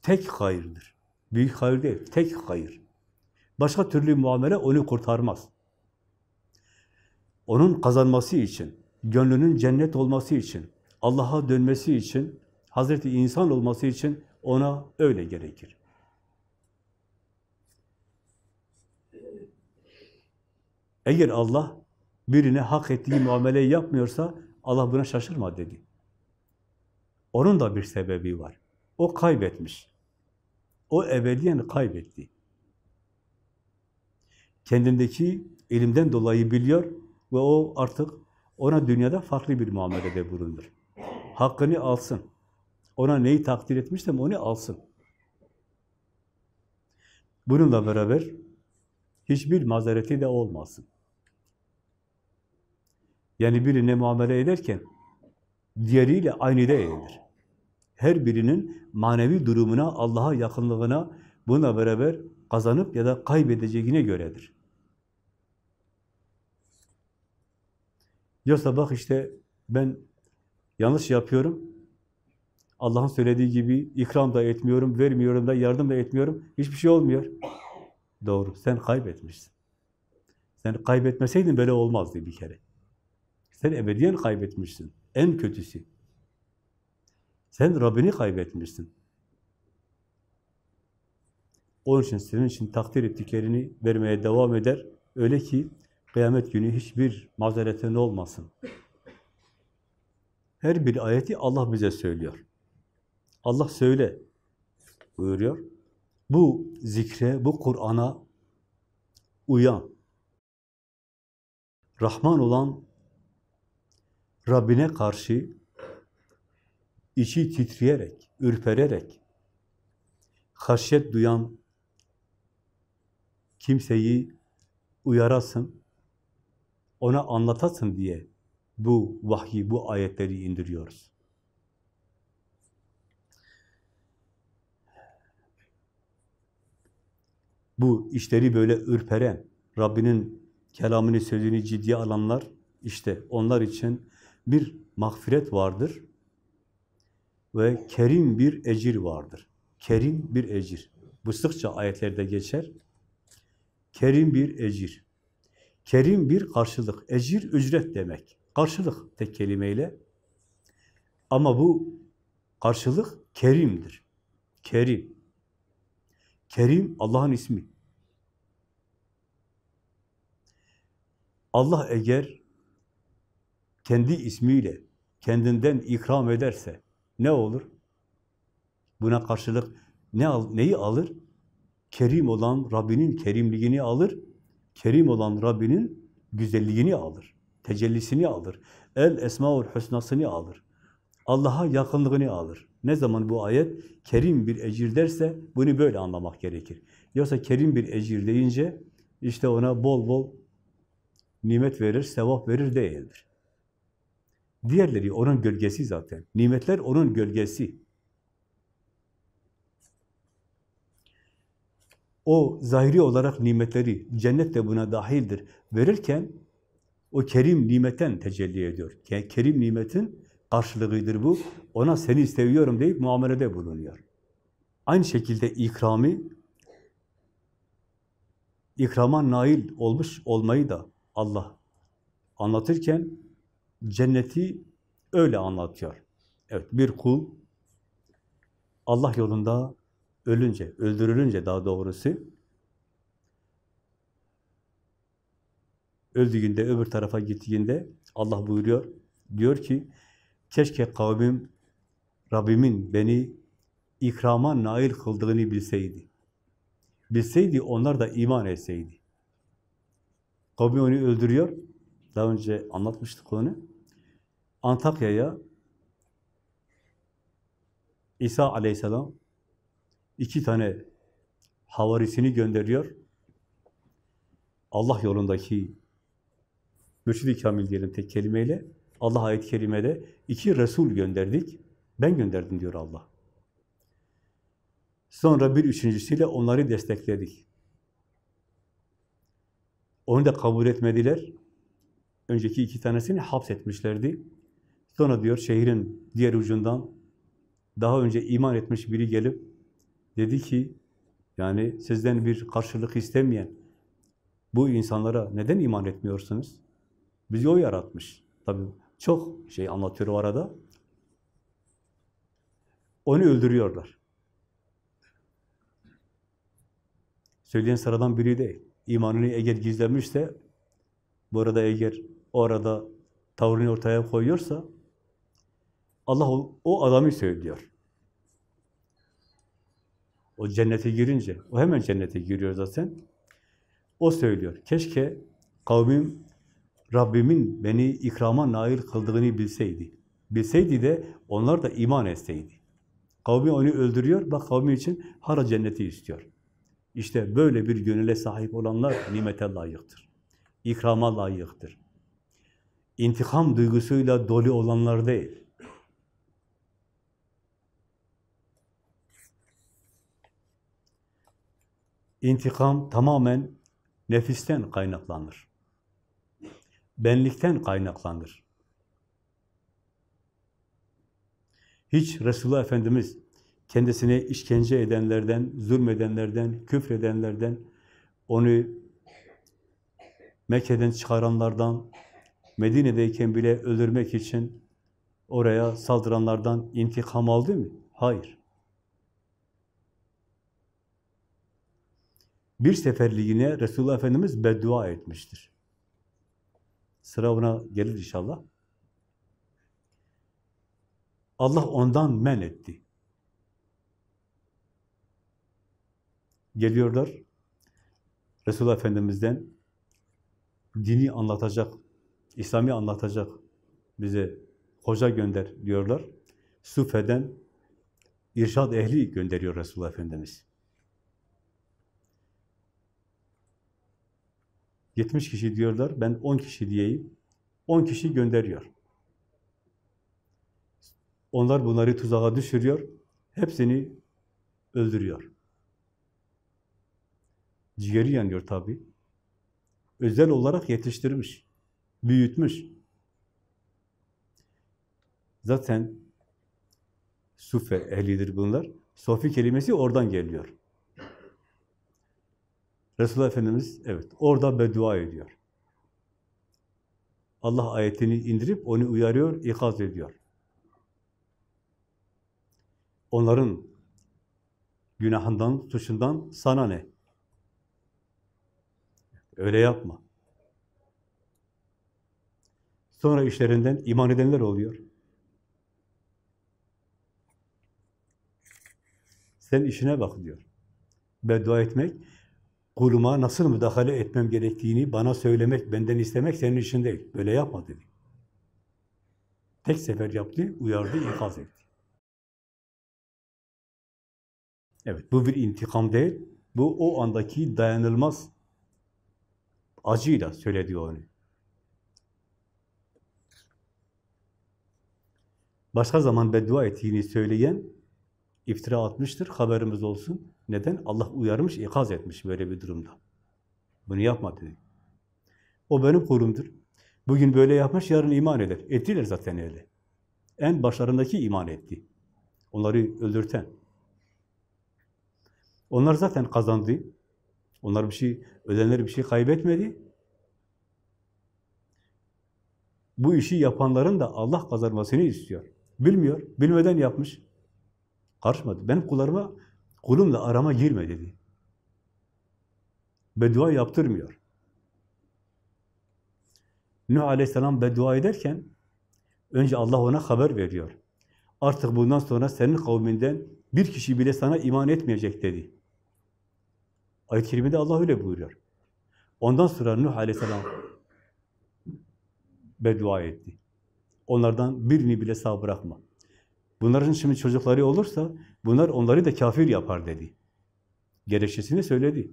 tek hayırdır. Büyük hayır değil, tek hayır. Başka türlü muamele onu kurtarmaz. Onun kazanması için, gönlünün cennet olması için, Allah'a dönmesi için, Hazreti insan olması için ona öyle gerekir. Eğer Allah birine hak ettiği muameleyi yapmıyorsa Allah buna şaşırma dedi. Onun da bir sebebi var. O kaybetmiş. O ebediyen kaybetti. Kendindeki ilimden dolayı biliyor ve o artık ona dünyada farklı bir muamelede bulunur. Hakkını alsın. Ona neyi takdir etmişsem onu alsın. Bununla beraber hiçbir mazereti de olmasın. Yani birine muamele ederken diğeriyle aynı değildir. Her birinin manevi durumuna, Allah'a yakınlığına buna beraber kazanıp ya da kaybedeceğine göredir. Yoksa bak işte ben yanlış yapıyorum, Allah'ın söylediği gibi ikram da etmiyorum, vermiyorum da, yardım da etmiyorum, hiçbir şey olmuyor. Doğru, sen kaybetmişsin. Sen kaybetmeseydin böyle olmazdı bir kere. Sen ebediyen kaybetmişsin. En kötüsü. Sen Rabbini kaybetmişsin. Onun için senin için takdir ettiklerini vermeye devam eder. Öyle ki kıyamet günü hiçbir mazeretin olmasın. Her bir ayeti Allah bize söylüyor. Allah söyle buyuruyor. Bu zikre, bu Kur'an'a uyan, Rahman olan Rabbine karşı içi titreyerek, ürpererek, haşyet duyan kimseyi uyarasın, ona anlatasın diye bu vahyi, bu ayetleri indiriyoruz. Bu işleri böyle ürperen, Rabbinin kelamını, sözünü ciddiye alanlar, işte onlar için bir mağfiret vardır ve kerim bir ecir vardır. Kerim bir ecir. Bu sıkça ayetlerde geçer. Kerim bir ecir. Kerim bir karşılık. Ecir, ücret demek. Karşılık tek kelimeyle. Ama bu karşılık kerimdir. Kerim. Kerim Allah'ın ismi. Allah eğer kendi ismiyle kendinden ikram ederse ne olur? Buna karşılık ne al, neyi alır? Kerim olan Rabbinin kerimliğini alır. Kerim olan Rabbinin güzelliğini alır. Tecellisini alır. El Esmaül Hüsna'sını alır. Allah'a yakınlığını alır. Ne zaman bu ayet kerim bir ecir derse bunu böyle anlamak gerekir. Yoksa kerim bir ecir deyince işte ona bol bol nimet verir, sevap verir değildir. Diğerleri onun gölgesi zaten. Nimetler onun gölgesi. O zahiri olarak nimetleri, cennet de buna dahildir. Verirken o kerim nimetten tecelli ediyor. Kerim nimetin karşılığıdır bu. Ona seni seviyorum deyip muamelede bulunuyor. Aynı şekilde ikrami, ikrama nail olmuş olmayı da Allah anlatırken cenneti öyle anlatıyor. Evet, bir kul Allah yolunda ölünce, öldürülünce daha doğrusu öldüğünde, öbür tarafa gittiğinde Allah buyuruyor, diyor ki keşke kavmim Rabbimin beni ikrama nail kıldığını bilseydi. Bilseydi onlar da iman etseydi. Kavmi onu öldürüyor. Daha önce anlatmıştık onu. Antakya'ya İsa aleyhisselam iki tane havarisini gönderiyor. Allah yolundaki mürşid-i kamil diyelim tek kelimeyle Allah ayet-i kerimede iki Resul gönderdik. Ben gönderdim diyor Allah. Sonra bir üçüncüsüyle onları destekledik. Onu da kabul etmediler. Önceki iki tanesini hapsetmişlerdi. Sonra diyor şehrin diğer ucundan daha önce iman etmiş biri gelip dedi ki yani sizden bir karşılık istemeyen bu insanlara neden iman etmiyorsunuz? Bizi o yaratmış. Tabii çok şey anlatıyor o arada. Onu öldürüyorlar. Söyleyen sıradan biri değil. İmanını eğer gizlemişse, bu arada eğer orada tavrını ortaya koyuyorsa Allah o, o adamı söylüyor. O cennete girince, o hemen cennete giriyor zaten. O söylüyor. Keşke kavmim Rabbimin beni ikrama nail kıldığını bilseydi. Bilseydi de onlar da iman etseydi. Kavmi onu öldürüyor, bak kavmi için hala cenneti istiyor. İşte böyle bir gönüle sahip olanlar nimete layıktır. İkrama layıktır. İntikam duygusuyla dolu olanlar değil. İntikam tamamen nefisten kaynaklanır. Benlikten kaynaklanır. Hiç Resulullah Efendimiz kendisine işkence edenlerden, zulmedenlerden, küfredenlerden, onu Mekke'den çıkaranlardan, Medine'deyken bile öldürmek için oraya saldıranlardan intikam aldı mı? Hayır. Bir seferliğine Resulullah Efendimiz beddua etmiştir. Sıra ona gelir inşallah. Allah ondan men etti. Geliyorlar, Resulullah Efendimiz'den dini anlatacak, İslam'ı anlatacak bize hoca gönder diyorlar. Sufe'den irşad ehli gönderiyor Resulullah Efendimiz. 70 kişi diyorlar, ben 10 kişi diyeyim. 10 kişi gönderiyor. Onlar bunları tuzağa düşürüyor, hepsini öldürüyor. Ciğeri yanıyor tabi. Özel olarak yetiştirmiş, büyütmüş. Zaten sufe ehlidir bunlar. Sofi kelimesi oradan geliyor. Resulullah Efendimiz evet orada beddua ediyor. Allah ayetini indirip onu uyarıyor, ikaz ediyor. Onların günahından, suçundan sana ne? Öyle yapma. Sonra işlerinden iman edenler oluyor. Sen işine bak diyor. Beddua etmek, kuluma nasıl müdahale etmem gerektiğini bana söylemek, benden istemek senin işin değil. Böyle yapma dedi. Tek sefer yaptı, uyardı, ikaz etti. Evet, bu bir intikam değil, bu o andaki dayanılmaz acıyla söyledi onu. Başka zaman beddua ettiğini söyleyen iftira atmıştır, haberimiz olsun. Neden? Allah uyarmış, ikaz etmiş böyle bir durumda. Bunu yapma dedi. O benim kulumdur. Bugün böyle yapmış, yarın iman eder. Ettiler zaten öyle. En başlarındaki iman etti. Onları öldürten. Onlar zaten kazandı. Onlar bir şey, ölenler bir şey kaybetmedi. Bu işi yapanların da Allah kazanmasını istiyor. Bilmiyor, bilmeden yapmış. Karışmadı. Benim kullarıma, kulumla arama girme dedi. Beddua yaptırmıyor. Nuh Aleyhisselam beddua ederken önce Allah ona haber veriyor. Artık bundan sonra senin kavminden bir kişi bile sana iman etmeyecek dedi. Ayet-i Kerime'de Allah öyle buyuruyor. Ondan sonra Nuh Aleyhisselam beddua etti. Onlardan birini bile sağ bırakma. Bunların şimdi çocukları olursa bunlar onları da kafir yapar dedi. Gerekçesini söyledi.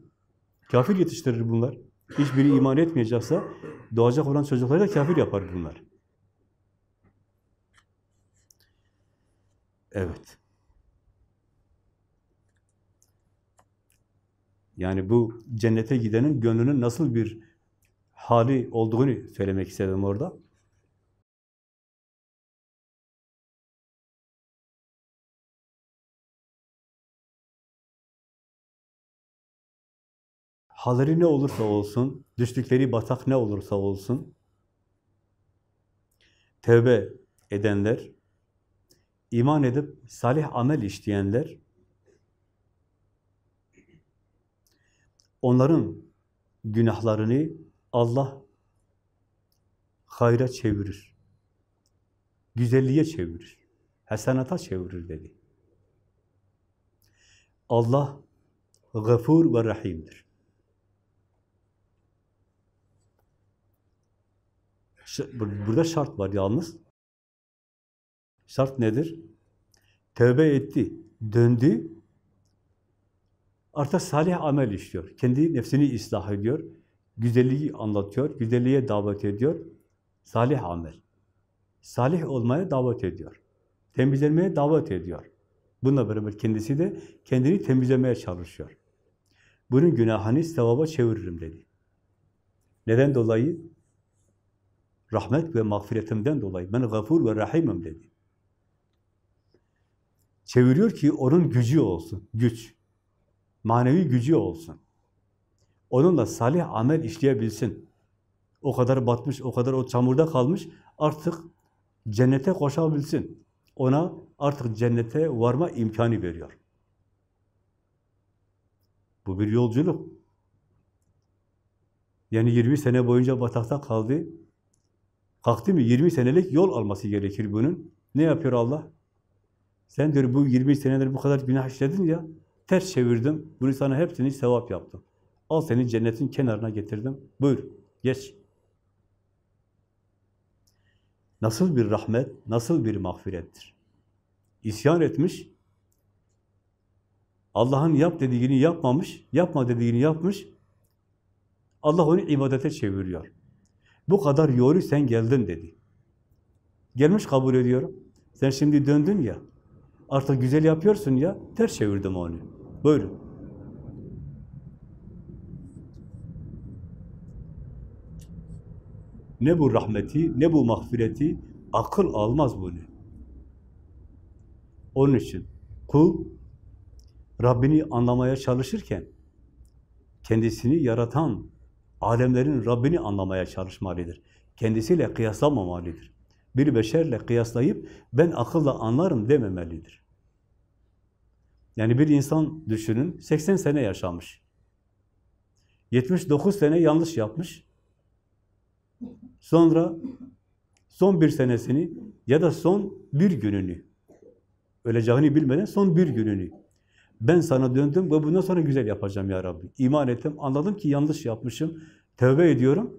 Kafir yetiştirir bunlar. Hiçbiri iman etmeyecekse doğacak olan çocukları da kafir yapar bunlar. Evet. Yani bu cennete gidenin gönlünün nasıl bir hali olduğunu söylemek istedim orada. Halleri ne olursa olsun, düştükleri batak ne olursa olsun, tövbe edenler, iman edip salih amel işleyenler, onların günahlarını Allah hayra çevirir. Güzelliğe çevirir. Hasenata çevirir dedi. Allah gafur ve rahimdir. Burada şart var yalnız. Şart nedir? Tövbe etti, döndü, artık salih amel işliyor. Kendi nefsini ıslah ediyor, güzelliği anlatıyor, güzelliğe davet ediyor. Salih amel. Salih olmaya davet ediyor. Temizlenmeye davet ediyor. Bununla beraber kendisi de kendini temizlemeye çalışıyor. Bunun günahını sevaba çeviririm dedi. Neden dolayı? Rahmet ve mağfiretimden dolayı. Ben gafur ve rahimim dedi. Çeviriyor ki onun gücü olsun, güç. Manevi gücü olsun. Onunla salih amel işleyebilsin. O kadar batmış, o kadar o çamurda kalmış, artık cennete koşabilsin. Ona artık cennete varma imkanı veriyor. Bu bir yolculuk. Yani 20 sene boyunca batakta kaldı. Kalktı mı 20 senelik yol alması gerekir bunun. Ne yapıyor Allah? Sen diyor bu 20 senedir bu kadar günah işledin ya, ters çevirdim, bunu sana hepsini sevap yaptım. Al seni cennetin kenarına getirdim, buyur, geç. Nasıl bir rahmet, nasıl bir mağfirettir. İsyan etmiş, Allah'ın yap dediğini yapmamış, yapma dediğini yapmış, Allah onu ibadete çeviriyor. Bu kadar yolu sen geldin dedi. Gelmiş kabul ediyorum. Sen şimdi döndün ya, artık güzel yapıyorsun ya, ters çevirdim onu. Buyurun. Ne bu rahmeti, ne bu mağfireti, akıl almaz bunu. Onun için kul Rabbini anlamaya çalışırken kendisini yaratan alemlerin Rabbini anlamaya çalışmalıdır. Kendisiyle kıyaslamamalıdır. Bir beşerle kıyaslayıp ben akılla anlarım dememelidir. Yani bir insan düşünün 80 sene yaşamış. 79 sene yanlış yapmış. Sonra son bir senesini ya da son bir gününü öleceğini bilmeden son bir gününü ben sana döndüm ve bundan sonra güzel yapacağım ya Rabbi. İman ettim, anladım ki yanlış yapmışım. Tövbe ediyorum.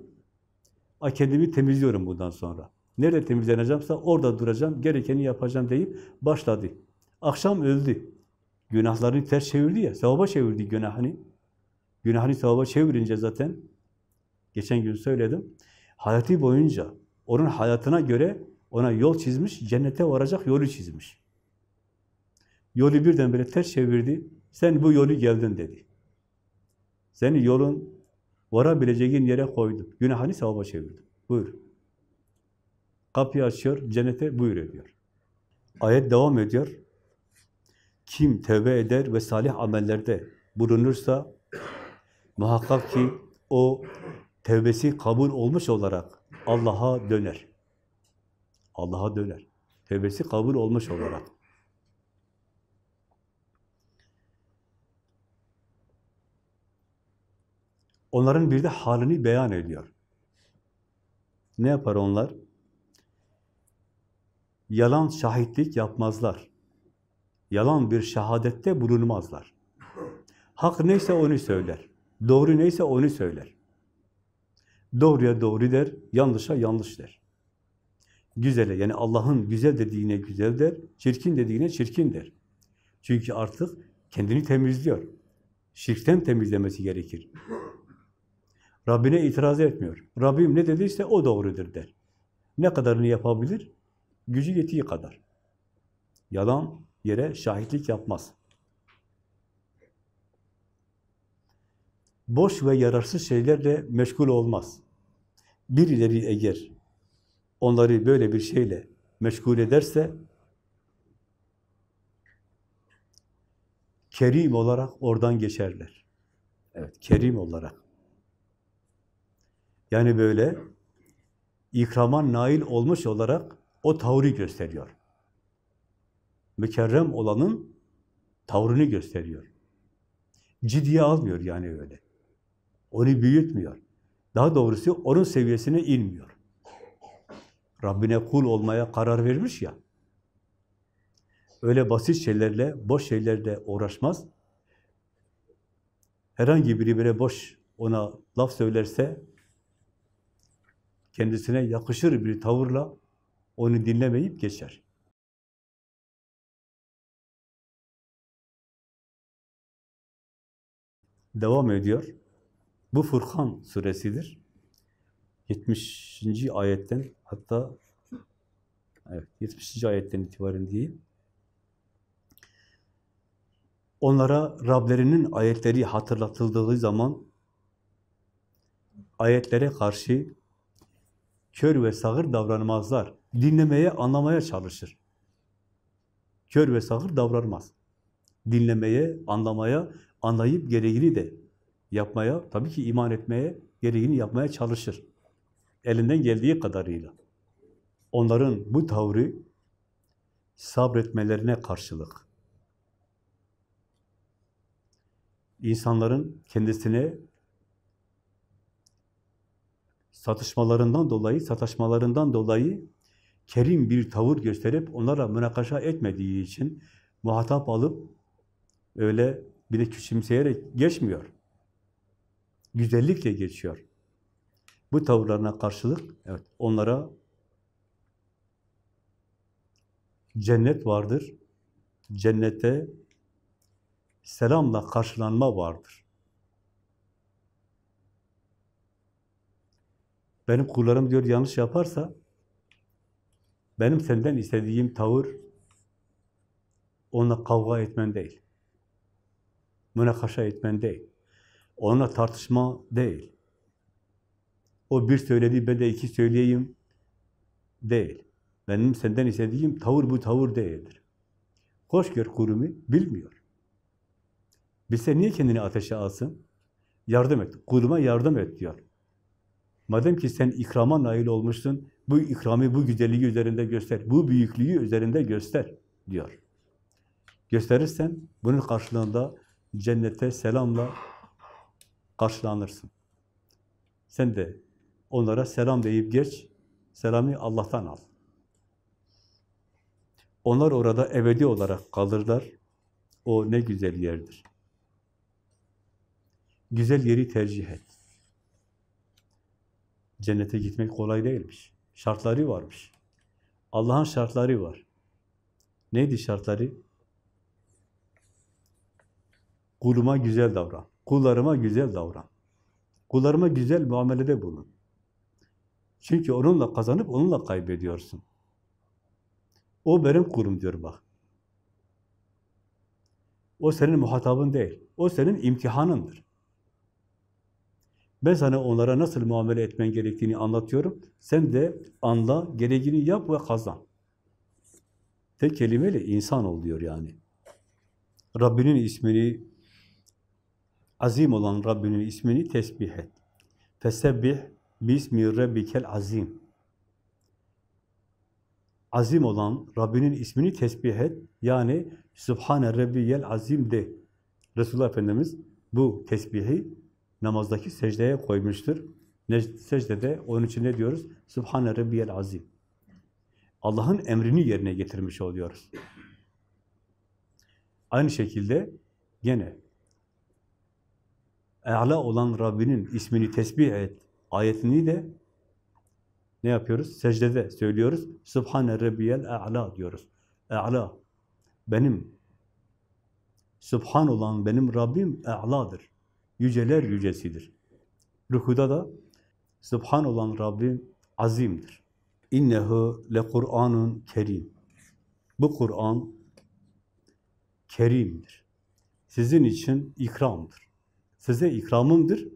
Kendimi temizliyorum bundan sonra. Nerede temizleneceğimse orada duracağım, gerekeni yapacağım deyip başladı. Akşam öldü. Günahlarını ters çevirdi ya, sevaba çevirdi günahını. Günahını sevaba çevirince zaten, geçen gün söyledim, hayatı boyunca onun hayatına göre ona yol çizmiş, cennete varacak yolu çizmiş. Yolu birdenbire ters çevirdi. Sen bu yolu geldin dedi. Seni yolun varabileceğin yere koydum. Günahını sevaba çevirdim. Buyur. Kapıyı açıyor, cennete buyur diyor. Ayet devam ediyor. Kim tevbe eder ve salih amellerde bulunursa muhakkak ki o tevbesi kabul olmuş olarak Allah'a döner. Allah'a döner. Tevbesi kabul olmuş olarak. Onların bir de halini beyan ediyor. Ne yapar onlar? Yalan şahitlik yapmazlar. Yalan bir şehadette bulunmazlar. Hak neyse onu söyler. Doğru neyse onu söyler. Doğruya doğru der, yanlışa yanlış der. Güzele yani Allah'ın güzel dediğine güzel der, çirkin dediğine çirkin der. Çünkü artık kendini temizliyor. Şirkten temizlemesi gerekir. Rabbine itiraz etmiyor. Rabbim ne dediyse o doğrudur der. Ne kadarını yapabilir? Gücü yettiği kadar. Yalan yere şahitlik yapmaz. Boş ve yararsız şeylerle meşgul olmaz. Birileri eğer onları böyle bir şeyle meşgul ederse kerim olarak oradan geçerler. Evet, kerim olarak. Yani böyle ikrama nail olmuş olarak o tavrı gösteriyor. Mükerrem olanın tavrını gösteriyor. Ciddiye almıyor yani öyle. Onu büyütmüyor. Daha doğrusu onun seviyesine inmiyor. Rabbine kul olmaya karar vermiş ya, öyle basit şeylerle, boş şeylerle uğraşmaz. Herhangi biri böyle boş ona laf söylerse, kendisine yakışır bir tavırla onu dinlemeyip geçer. Devam ediyor. Bu Furkan suresidir. 70. ayetten hatta evet 70. ayetten itibaren diyeyim. Onlara Rablerinin ayetleri hatırlatıldığı zaman ayetlere karşı kör ve sağır davranmazlar. Dinlemeye, anlamaya çalışır. Kör ve sağır davranmaz. Dinlemeye, anlamaya, anlayıp gereğini de yapmaya, tabii ki iman etmeye, gereğini yapmaya çalışır. Elinden geldiği kadarıyla. Onların bu tavrı sabretmelerine karşılık. İnsanların kendisine satışmalarından dolayı, sataşmalarından dolayı kerim bir tavır gösterip onlara münakaşa etmediği için muhatap alıp öyle bir de küçümseyerek geçmiyor. Güzellikle geçiyor. Bu tavırlarına karşılık evet onlara cennet vardır. Cennette selamla karşılanma vardır. Benim kullarım diyor yanlış yaparsa benim senden istediğim tavır onunla kavga etmen değil. Münakaşa etmen değil. Onunla tartışma değil. O bir söyledi, ben de iki söyleyeyim değil. Benim senden istediğim tavır bu tavır değildir. Hoş gör kurumu, bilmiyor. Bilse niye kendini ateşe alsın? Yardım et, kuluma yardım et diyor. Madem ki sen ikrama nail olmuşsun, bu ikramı, bu güzelliği üzerinde göster, bu büyüklüğü üzerinde göster diyor. Gösterirsen bunun karşılığında cennete selamla karşılanırsın. Sen de onlara selam deyip geç, selamı Allah'tan al. Onlar orada ebedi olarak kalırlar. O ne güzel yerdir. Güzel yeri tercih et. Cennete gitmek kolay değilmiş. Şartları varmış. Allah'ın şartları var. Neydi şartları? Kuluma güzel davran. Kullarıma güzel davran. Kullarıma güzel muamelede bulun. Çünkü onunla kazanıp onunla kaybediyorsun. O benim kulum diyor bak. O senin muhatabın değil. O senin imtihanındır. Ben sana onlara nasıl muamele etmen gerektiğini anlatıyorum. Sen de anla, gereğini yap ve kazan. Tek kelimeyle insan ol diyor yani. Rabbinin ismini, azim olan Rabbinin ismini tesbih et. Fesebbih bismi rabbikel azim. Azim olan Rabbinin ismini tesbih et. Yani Sübhane Rabbiyel azim de. Resulullah Efendimiz bu tesbihi namazdaki secdeye koymuştur. Secdede onun için ne diyoruz? Sübhane Rabbiyel azim. Allah'ın emrini yerine getirmiş oluyoruz. Aynı şekilde gene E'la olan Rabbinin ismini tesbih et ayetini de ne yapıyoruz? Secdede söylüyoruz. Subhane Rabbiyel E'la diyoruz. E'la. Benim Subhan olan benim Rabbim E'la'dır. Yüceler yücesidir. Rükuda da Subhan olan Rabbim azimdir. İnnehu le Kur'anun kerim. Bu Kur'an kerimdir. Sizin için ikramdır. Size ikramımdır.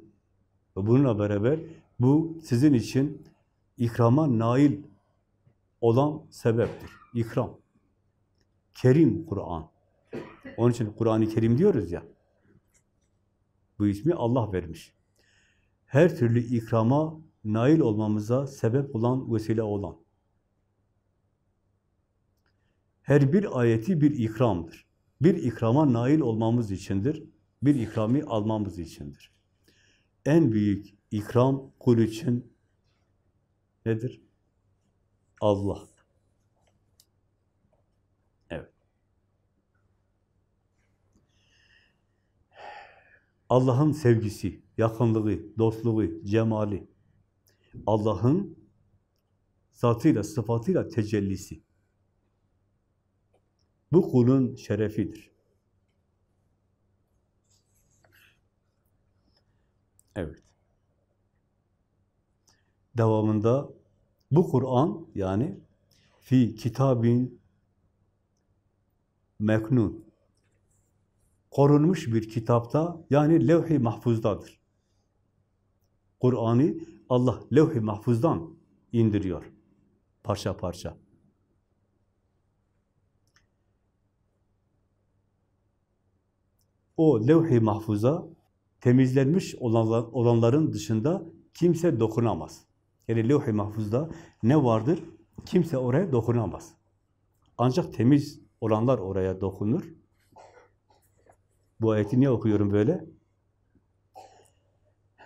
Ve bununla beraber bu sizin için ikrama nail olan sebeptir. İkram. Kerim Kur'an. Onun için Kur'an-ı Kerim diyoruz ya. Bu ismi Allah vermiş. Her türlü ikrama nail olmamıza sebep olan, vesile olan. Her bir ayeti bir ikramdır. Bir ikrama nail olmamız içindir. Bir ikrami almamız içindir. En büyük ikram kul için nedir? Allah. Evet. Allah'ın sevgisi, yakınlığı, dostluğu, cemali, Allah'ın zatıyla, sıfatıyla tecellisi. Bu kulun şerefidir. Evet. Devamında bu Kur'an yani fi kitabin meknun korunmuş bir kitapta yani levh-i mahfuzdadır. Kur'an'ı Allah levh-i mahfuzdan indiriyor. Parça parça. O levh-i mahfuza temizlenmiş olanlar, olanların dışında kimse dokunamaz. Yani levh-i mahfuzda ne vardır? Kimse oraya dokunamaz. Ancak temiz olanlar oraya dokunur. Bu ayeti niye okuyorum böyle?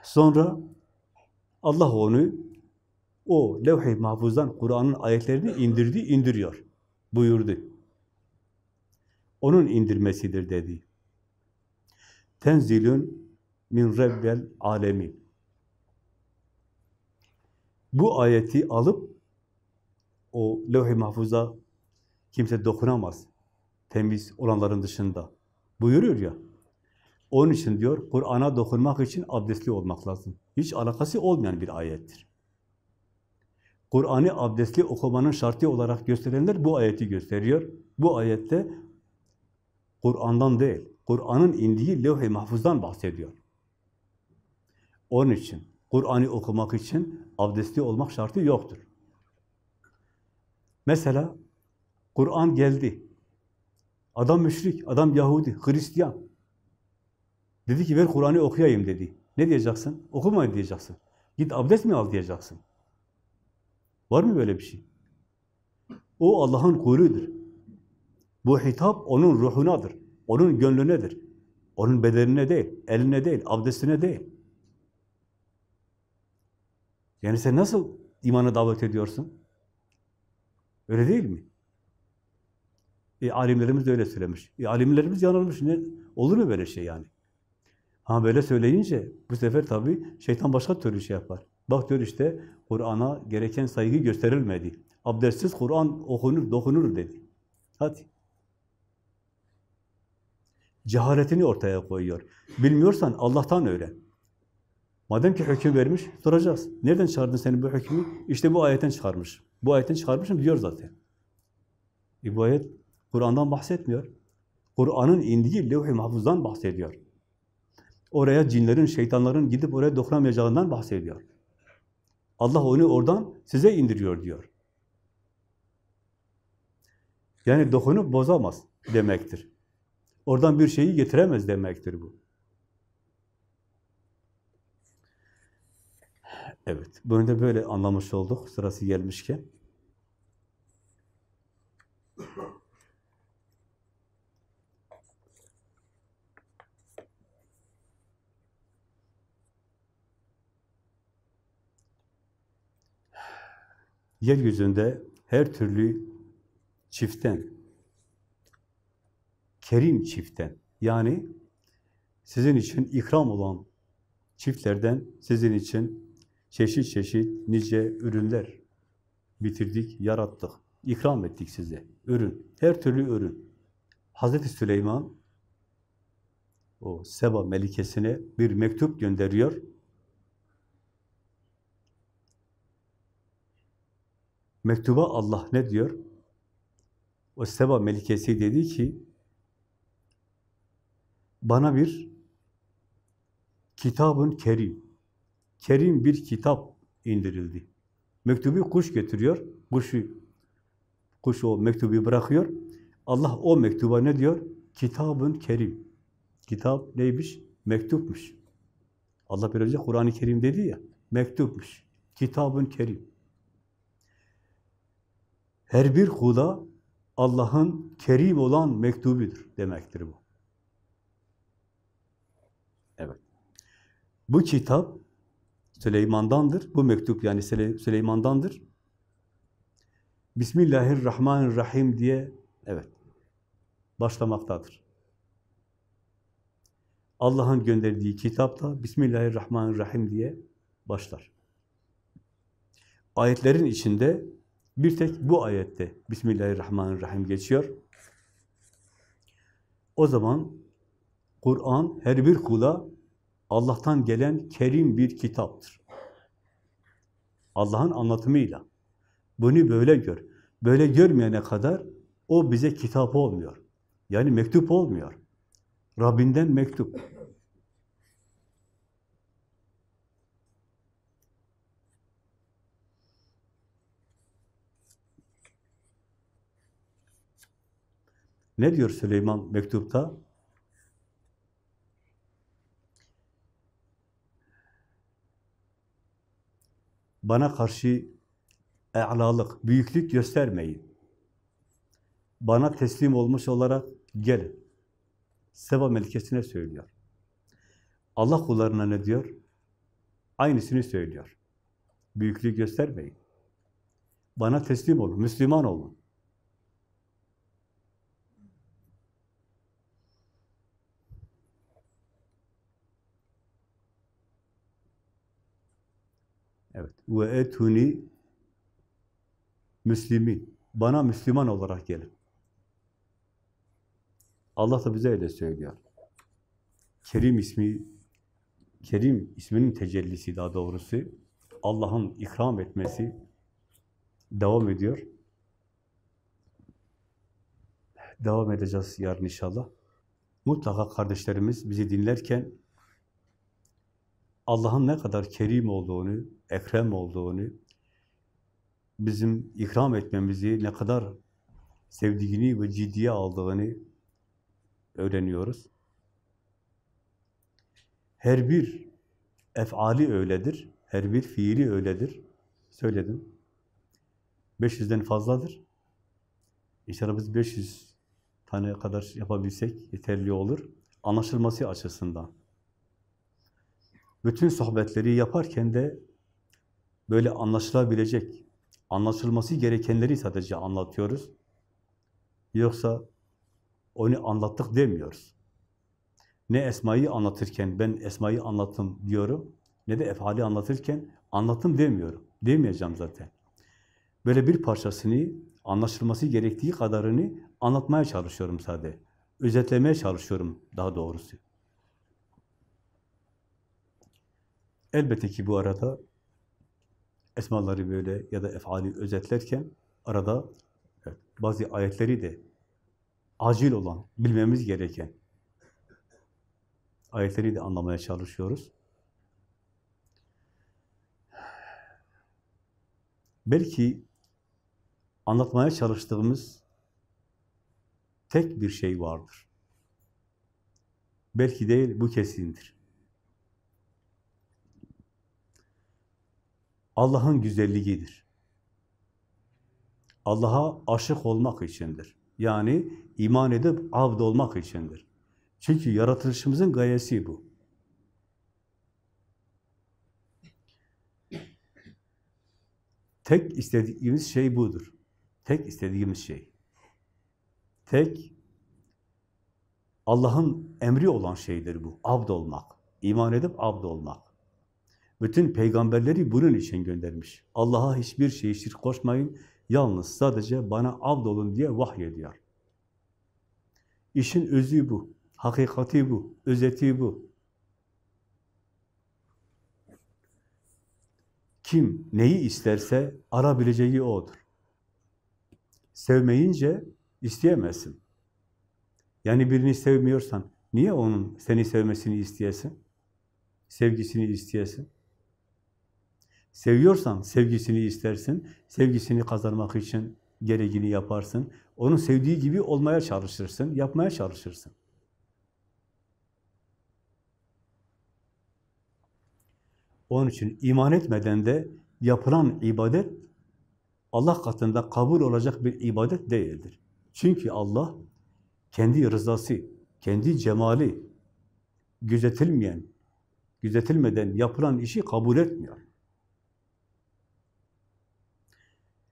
Sonra Allah onu o levh-i mahfuzdan Kur'an'ın ayetlerini indirdi, indiriyor. Buyurdu. Onun indirmesidir dedi. Tenzilün min Rabbel alemin. Bu ayeti alıp o levh-i mahfuza kimse dokunamaz. Temiz olanların dışında. Buyuruyor ya. Onun için diyor, Kur'an'a dokunmak için abdestli olmak lazım. Hiç alakası olmayan bir ayettir. Kur'an'ı abdestli okumanın şartı olarak gösterenler bu ayeti gösteriyor. Bu ayette Kur'an'dan değil, Kur'an'ın indiği levh-i mahfuzdan bahsediyor. Onun için Kur'an'ı okumak için abdestli olmak şartı yoktur. Mesela Kur'an geldi. Adam müşrik, adam Yahudi, Hristiyan. Dedi ki ver Kur'an'ı okuyayım dedi. Ne diyeceksin? Okuma diyeceksin. Git abdest mi al diyeceksin. Var mı böyle bir şey? O Allah'ın kuludur. Bu hitap onun ruhunadır. Onun gönlünedir. Onun bedenine değil, eline değil, abdestine değil. Yani sen nasıl imana davet ediyorsun? Öyle değil mi? E, alimlerimiz de öyle söylemiş. E, alimlerimiz yanılmış. Ne? Olur mu böyle şey yani? Ha böyle söyleyince bu sefer tabii şeytan başka türlü şey yapar. Bak diyor işte Kur'an'a gereken saygı gösterilmedi. Abdestsiz Kur'an okunur, dokunur dedi. Hadi. Cehaletini ortaya koyuyor. Bilmiyorsan Allah'tan öğren. Madem ki hüküm vermiş, soracağız. Nereden çıkardın senin bu hükmü? İşte bu ayetten çıkarmış. Bu ayetten çıkarmışım diyor zaten. E bu ayet Kur'an'dan bahsetmiyor. Kur'an'ın indiği levh-i mahfuzdan bahsediyor. Oraya cinlerin, şeytanların gidip oraya dokunamayacağından bahsediyor. Allah onu oradan size indiriyor diyor. Yani dokunup bozamaz demektir. Oradan bir şeyi getiremez demektir bu. Evet, bunu da böyle anlamış olduk sırası gelmişken. Yeryüzünde her türlü çiften, kerim çiften, yani sizin için ikram olan çiftlerden sizin için çeşit çeşit nice ürünler bitirdik, yarattık, ikram ettik size. Ürün, her türlü ürün. Hazreti Süleyman o Seba melikesine bir mektup gönderiyor. Mektuba Allah ne diyor? O Seba melikesi dedi ki bana bir kitabın kerim, kerim bir kitap indirildi. Mektubu kuş getiriyor, kuşu, kuş o mektubu bırakıyor. Allah o mektuba ne diyor? Kitabın kerim. Kitap neymiş? Mektupmuş. Allah bir önce Kur'an-ı Kerim dedi ya, mektupmuş. Kitabın kerim. Her bir kula Allah'ın kerim olan mektubudur demektir bu. Evet. Bu kitap Süleyman'dandır. Bu mektup yani Süleyman'dandır. Bismillahirrahmanirrahim diye evet başlamaktadır. Allah'ın gönderdiği kitapta Bismillahirrahmanirrahim diye başlar. Ayetlerin içinde bir tek bu ayette Bismillahirrahmanirrahim geçiyor. O zaman Kur'an her bir kula Allah'tan gelen kerim bir kitaptır. Allah'ın anlatımıyla. Bunu böyle gör. Böyle görmeyene kadar o bize kitap olmuyor. Yani mektup olmuyor. Rabbinden mektup. Ne diyor Süleyman mektupta? Bana karşı e'lalık, büyüklük göstermeyin. Bana teslim olmuş olarak gelin. Seva melekesine söylüyor. Allah kullarına ne diyor? Aynısını söylüyor. Büyüklük göstermeyin. Bana teslim olun, Müslüman olun. Evet. Ve etuni müslimin. Bana Müslüman olarak gelin. Allah da bize öyle söylüyor. Kerim ismi, Kerim isminin tecellisi daha doğrusu, Allah'ın ikram etmesi devam ediyor. Devam edeceğiz yarın inşallah. Mutlaka kardeşlerimiz bizi dinlerken Allah'ın ne kadar kerim olduğunu, ekrem olduğunu, bizim ikram etmemizi ne kadar sevdiğini ve ciddiye aldığını öğreniyoruz. Her bir efali öyledir, her bir fiili öyledir. Söyledim. 500'den fazladır. İnşallah biz 500 tane kadar yapabilsek yeterli olur. Anlaşılması açısından. Bütün sohbetleri yaparken de böyle anlaşılabilecek, anlaşılması gerekenleri sadece anlatıyoruz. Yoksa onu anlattık demiyoruz. Ne Esma'yı anlatırken ben Esma'yı anlattım diyorum, ne de efali anlatırken anlattım demiyorum. Demeyeceğim zaten. Böyle bir parçasını, anlaşılması gerektiği kadarını anlatmaya çalışıyorum sadece. Özetlemeye çalışıyorum daha doğrusu. Elbette ki bu arada esmaları böyle ya da efali özetlerken arada evet, bazı ayetleri de acil olan, bilmemiz gereken ayetleri de anlamaya çalışıyoruz. Belki anlatmaya çalıştığımız tek bir şey vardır. Belki değil, bu kesindir. Allah'ın güzelliğidir. Allah'a aşık olmak içindir. Yani iman edip abd olmak içindir. Çünkü yaratılışımızın gayesi bu. Tek istediğimiz şey budur. Tek istediğimiz şey. Tek Allah'ın emri olan şeydir bu. Abd olmak. İman edip abd olmak. Bütün peygamberleri bunun için göndermiş. Allah'a hiçbir şey şirk koşmayın. Yalnız sadece bana abd olun diye vahyediyor. İşin özü bu. Hakikati bu. Özeti bu. Kim neyi isterse arabileceği odur. Sevmeyince isteyemezsin. Yani birini sevmiyorsan niye onun seni sevmesini isteyesin? Sevgisini isteyesin? Seviyorsan sevgisini istersin, sevgisini kazanmak için gereğini yaparsın, onun sevdiği gibi olmaya çalışırsın, yapmaya çalışırsın. Onun için iman etmeden de yapılan ibadet Allah katında kabul olacak bir ibadet değildir. Çünkü Allah kendi rızası, kendi cemali gözetilmeyen, gözetilmeden yapılan işi kabul etmiyor.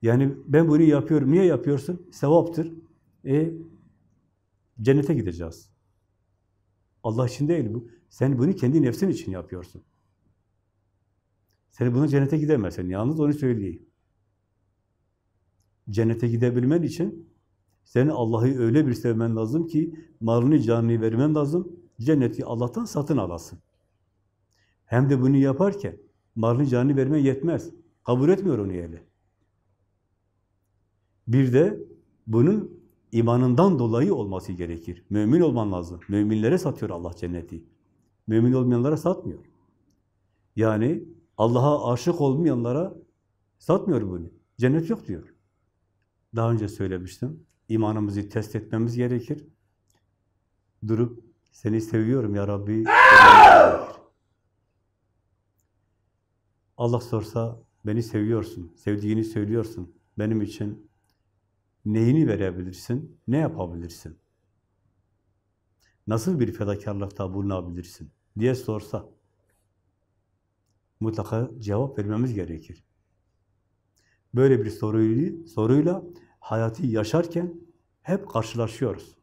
Yani ben bunu yapıyorum. Niye yapıyorsun? Sevaptır. E cennete gideceğiz. Allah için değil bu. Sen bunu kendi nefsin için yapıyorsun. Sen bunu cennete gidemezsin. Yalnız onu söyleyeyim. Cennete gidebilmen için senin Allah'ı öyle bir sevmen lazım ki malını canını vermen lazım. Cenneti Allah'tan satın alasın. Hem de bunu yaparken malını canını vermen yetmez. Kabul etmiyor onu öyle. Bir de bunun imanından dolayı olması gerekir. Mümin olman lazım. Müminlere satıyor Allah cenneti. Mümin olmayanlara satmıyor. Yani Allah'a aşık olmayanlara satmıyor bunu. Cennet yok diyor. Daha önce söylemiştim. İmanımızı test etmemiz gerekir. Durup seni seviyorum ya Rabbi. Allah sorsa beni seviyorsun, sevdiğini söylüyorsun. Benim için neyini verebilirsin, ne yapabilirsin? Nasıl bir fedakarlıkta bulunabilirsin diye sorsa mutlaka cevap vermemiz gerekir. Böyle bir soruyla, soruyla hayatı yaşarken hep karşılaşıyoruz.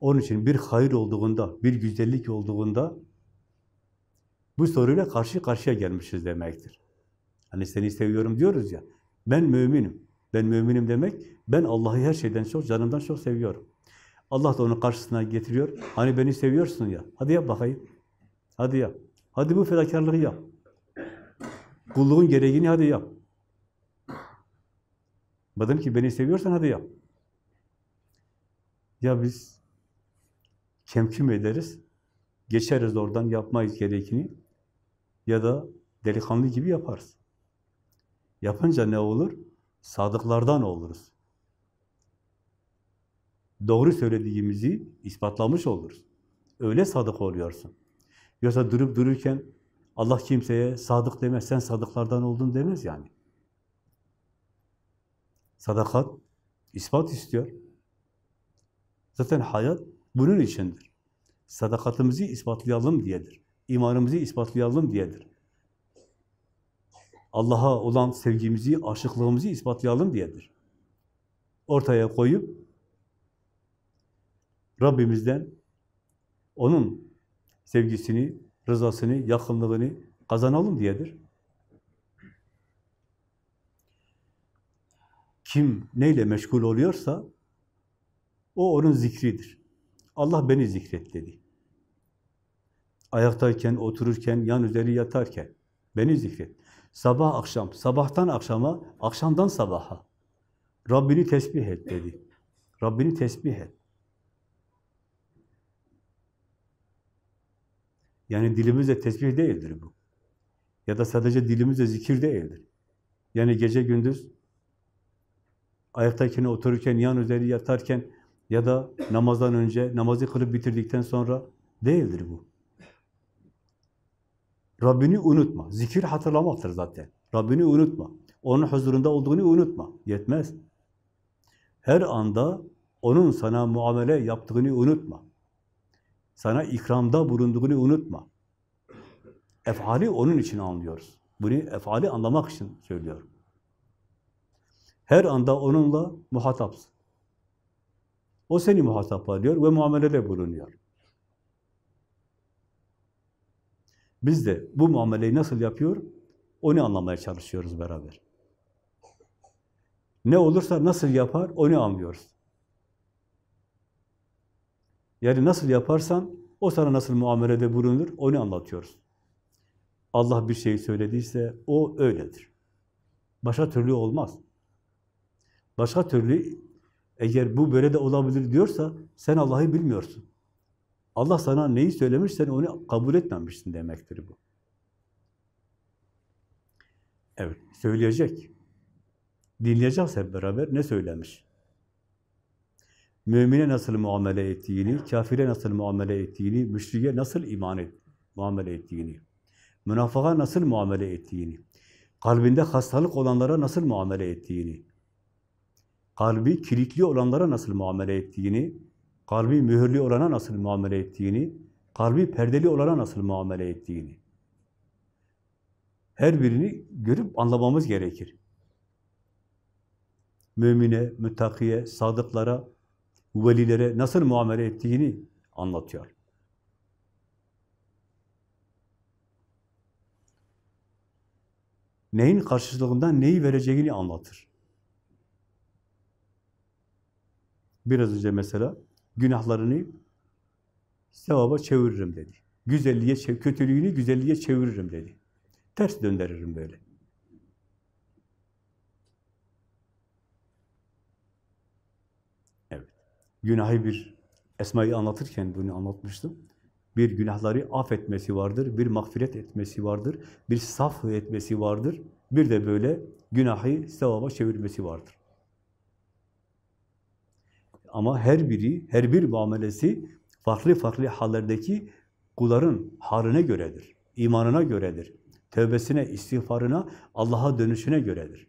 Onun için bir hayır olduğunda, bir güzellik olduğunda bu soruyla karşı karşıya gelmişiz demektir. Hani seni seviyorum diyoruz ya, ben müminim. Ben müminim demek, ben Allah'ı her şeyden çok, canımdan çok seviyorum. Allah da onun karşısına getiriyor. Hani beni seviyorsun ya, hadi yap bakayım. Hadi yap. Hadi bu fedakarlığı yap. Kulluğun gereğini hadi yap. Madem ki beni seviyorsan hadi yap. Ya biz kemküm ederiz, geçeriz oradan yapmayız gerekini ya da delikanlı gibi yaparız. Yapınca ne olur? Sadıklardan oluruz. Doğru söylediğimizi ispatlamış oluruz. Öyle sadık oluyorsun. Yoksa durup dururken Allah kimseye sadık demez, sen sadıklardan oldun demez yani. Sadakat ispat istiyor. Zaten hayat bunun içindir. Sadakatimizi ispatlayalım diyedir. İmanımızı ispatlayalım diyedir. Allah'a olan sevgimizi, aşıklığımızı ispatlayalım diyedir. Ortaya koyup Rabbimizden onun sevgisini, rızasını, yakınlığını kazanalım diyedir. Kim neyle meşgul oluyorsa o onun zikridir. Allah beni zikret dedi. Ayaktayken, otururken, yan üzeri yatarken beni zikret. Sabah akşam, sabahtan akşama, akşamdan sabaha Rabbini tesbih et dedi. Rabbini tesbih et. Yani dilimizde tesbih değildir bu. Ya da sadece dilimizde zikir değildir. Yani gece gündüz ayaktayken, otururken, yan üzeri yatarken ya da namazdan önce, namazı kılıp bitirdikten sonra değildir bu. Rabbini unutma. Zikir hatırlamaktır zaten. Rabbini unutma. Onun huzurunda olduğunu unutma. Yetmez. Her anda onun sana muamele yaptığını unutma. Sana ikramda bulunduğunu unutma. Efali onun için anlıyoruz. Bunu efali anlamak için söylüyorum. Her anda onunla muhatapsın. O seni muhatap alıyor ve muamelede bulunuyor. Biz de bu muameleyi nasıl yapıyor? Onu anlamaya çalışıyoruz beraber. Ne olursa nasıl yapar onu anlıyoruz. Yani nasıl yaparsan o sana nasıl muamelede bulunur onu anlatıyoruz. Allah bir şey söylediyse o öyledir. Başka türlü olmaz. Başka türlü eğer bu böyle de olabilir diyorsa sen Allah'ı bilmiyorsun. Allah sana neyi söylemiş sen onu kabul etmemişsin demektir bu. Evet, söyleyecek. Dinleyeceğiz hep beraber ne söylemiş. Mümine nasıl muamele ettiğini, kafire nasıl muamele ettiğini, müşrike nasıl iman et, muamele ettiğini, münafığa nasıl muamele ettiğini, kalbinde hastalık olanlara nasıl muamele ettiğini, kalbi kilitli olanlara nasıl muamele ettiğini, kalbi mühürlü olana nasıl muamele ettiğini, kalbi perdeli olana nasıl muamele ettiğini. Her birini görüp anlamamız gerekir. Mümine, müttakiye, sadıklara, velilere nasıl muamele ettiğini anlatıyor. Neyin karşılığında neyi vereceğini anlatır. Biraz önce mesela günahlarını sevaba çeviririm dedi. Güzelliğe, kötülüğünü güzelliğe çeviririm dedi. Ters döndürürüm böyle. Evet. Günahı bir Esma'yı anlatırken bunu anlatmıştım. Bir günahları affetmesi vardır, bir mağfiret etmesi vardır, bir saf etmesi vardır. Bir de böyle günahı sevaba çevirmesi vardır. Ama her biri, her bir muamelesi farklı farklı hallerdeki kulların haline göredir, imanına göredir, tövbesine, istiğfarına, Allah'a dönüşüne göredir.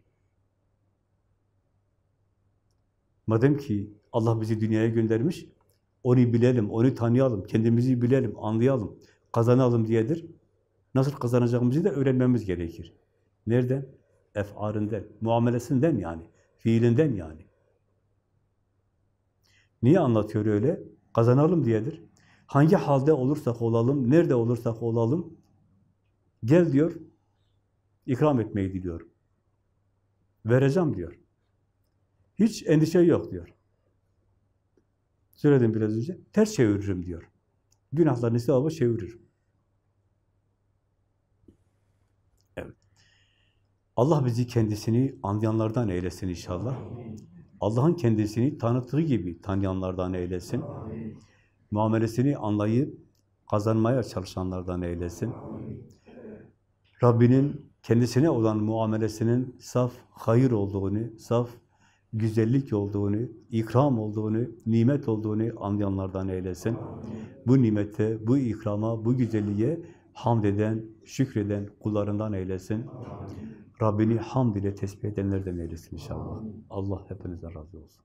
Madem ki Allah bizi dünyaya göndermiş, onu bilelim, onu tanıyalım, kendimizi bilelim, anlayalım, kazanalım diyedir. Nasıl kazanacağımızı da öğrenmemiz gerekir. Nereden? Ef'arından, muamelesinden yani, fiilinden yani. Niye anlatıyor öyle? Kazanalım diyedir. Hangi halde olursak olalım, nerede olursak olalım, gel diyor, ikram etmeyi diliyorum. Vereceğim diyor. Hiç endişe yok diyor. Söyledim biraz önce, ters çeviririm diyor. Günahlarını sevaba çeviririm. Evet. Allah bizi kendisini anlayanlardan eylesin inşallah. Allah'ın kendisini tanıttığı gibi tanıyanlardan eylesin. Muamelesini anlayıp kazanmaya çalışanlardan eylesin. Rabbinin kendisine olan muamelesinin saf hayır olduğunu, saf güzellik olduğunu, ikram olduğunu, nimet olduğunu anlayanlardan eylesin. Bu nimete, bu ikrama, bu güzelliğe hamd eden, şükreden kullarından eylesin. Rabbini hamd ile tesbih edenlerden eylesin inşallah. Allah hepinizden razı olsun.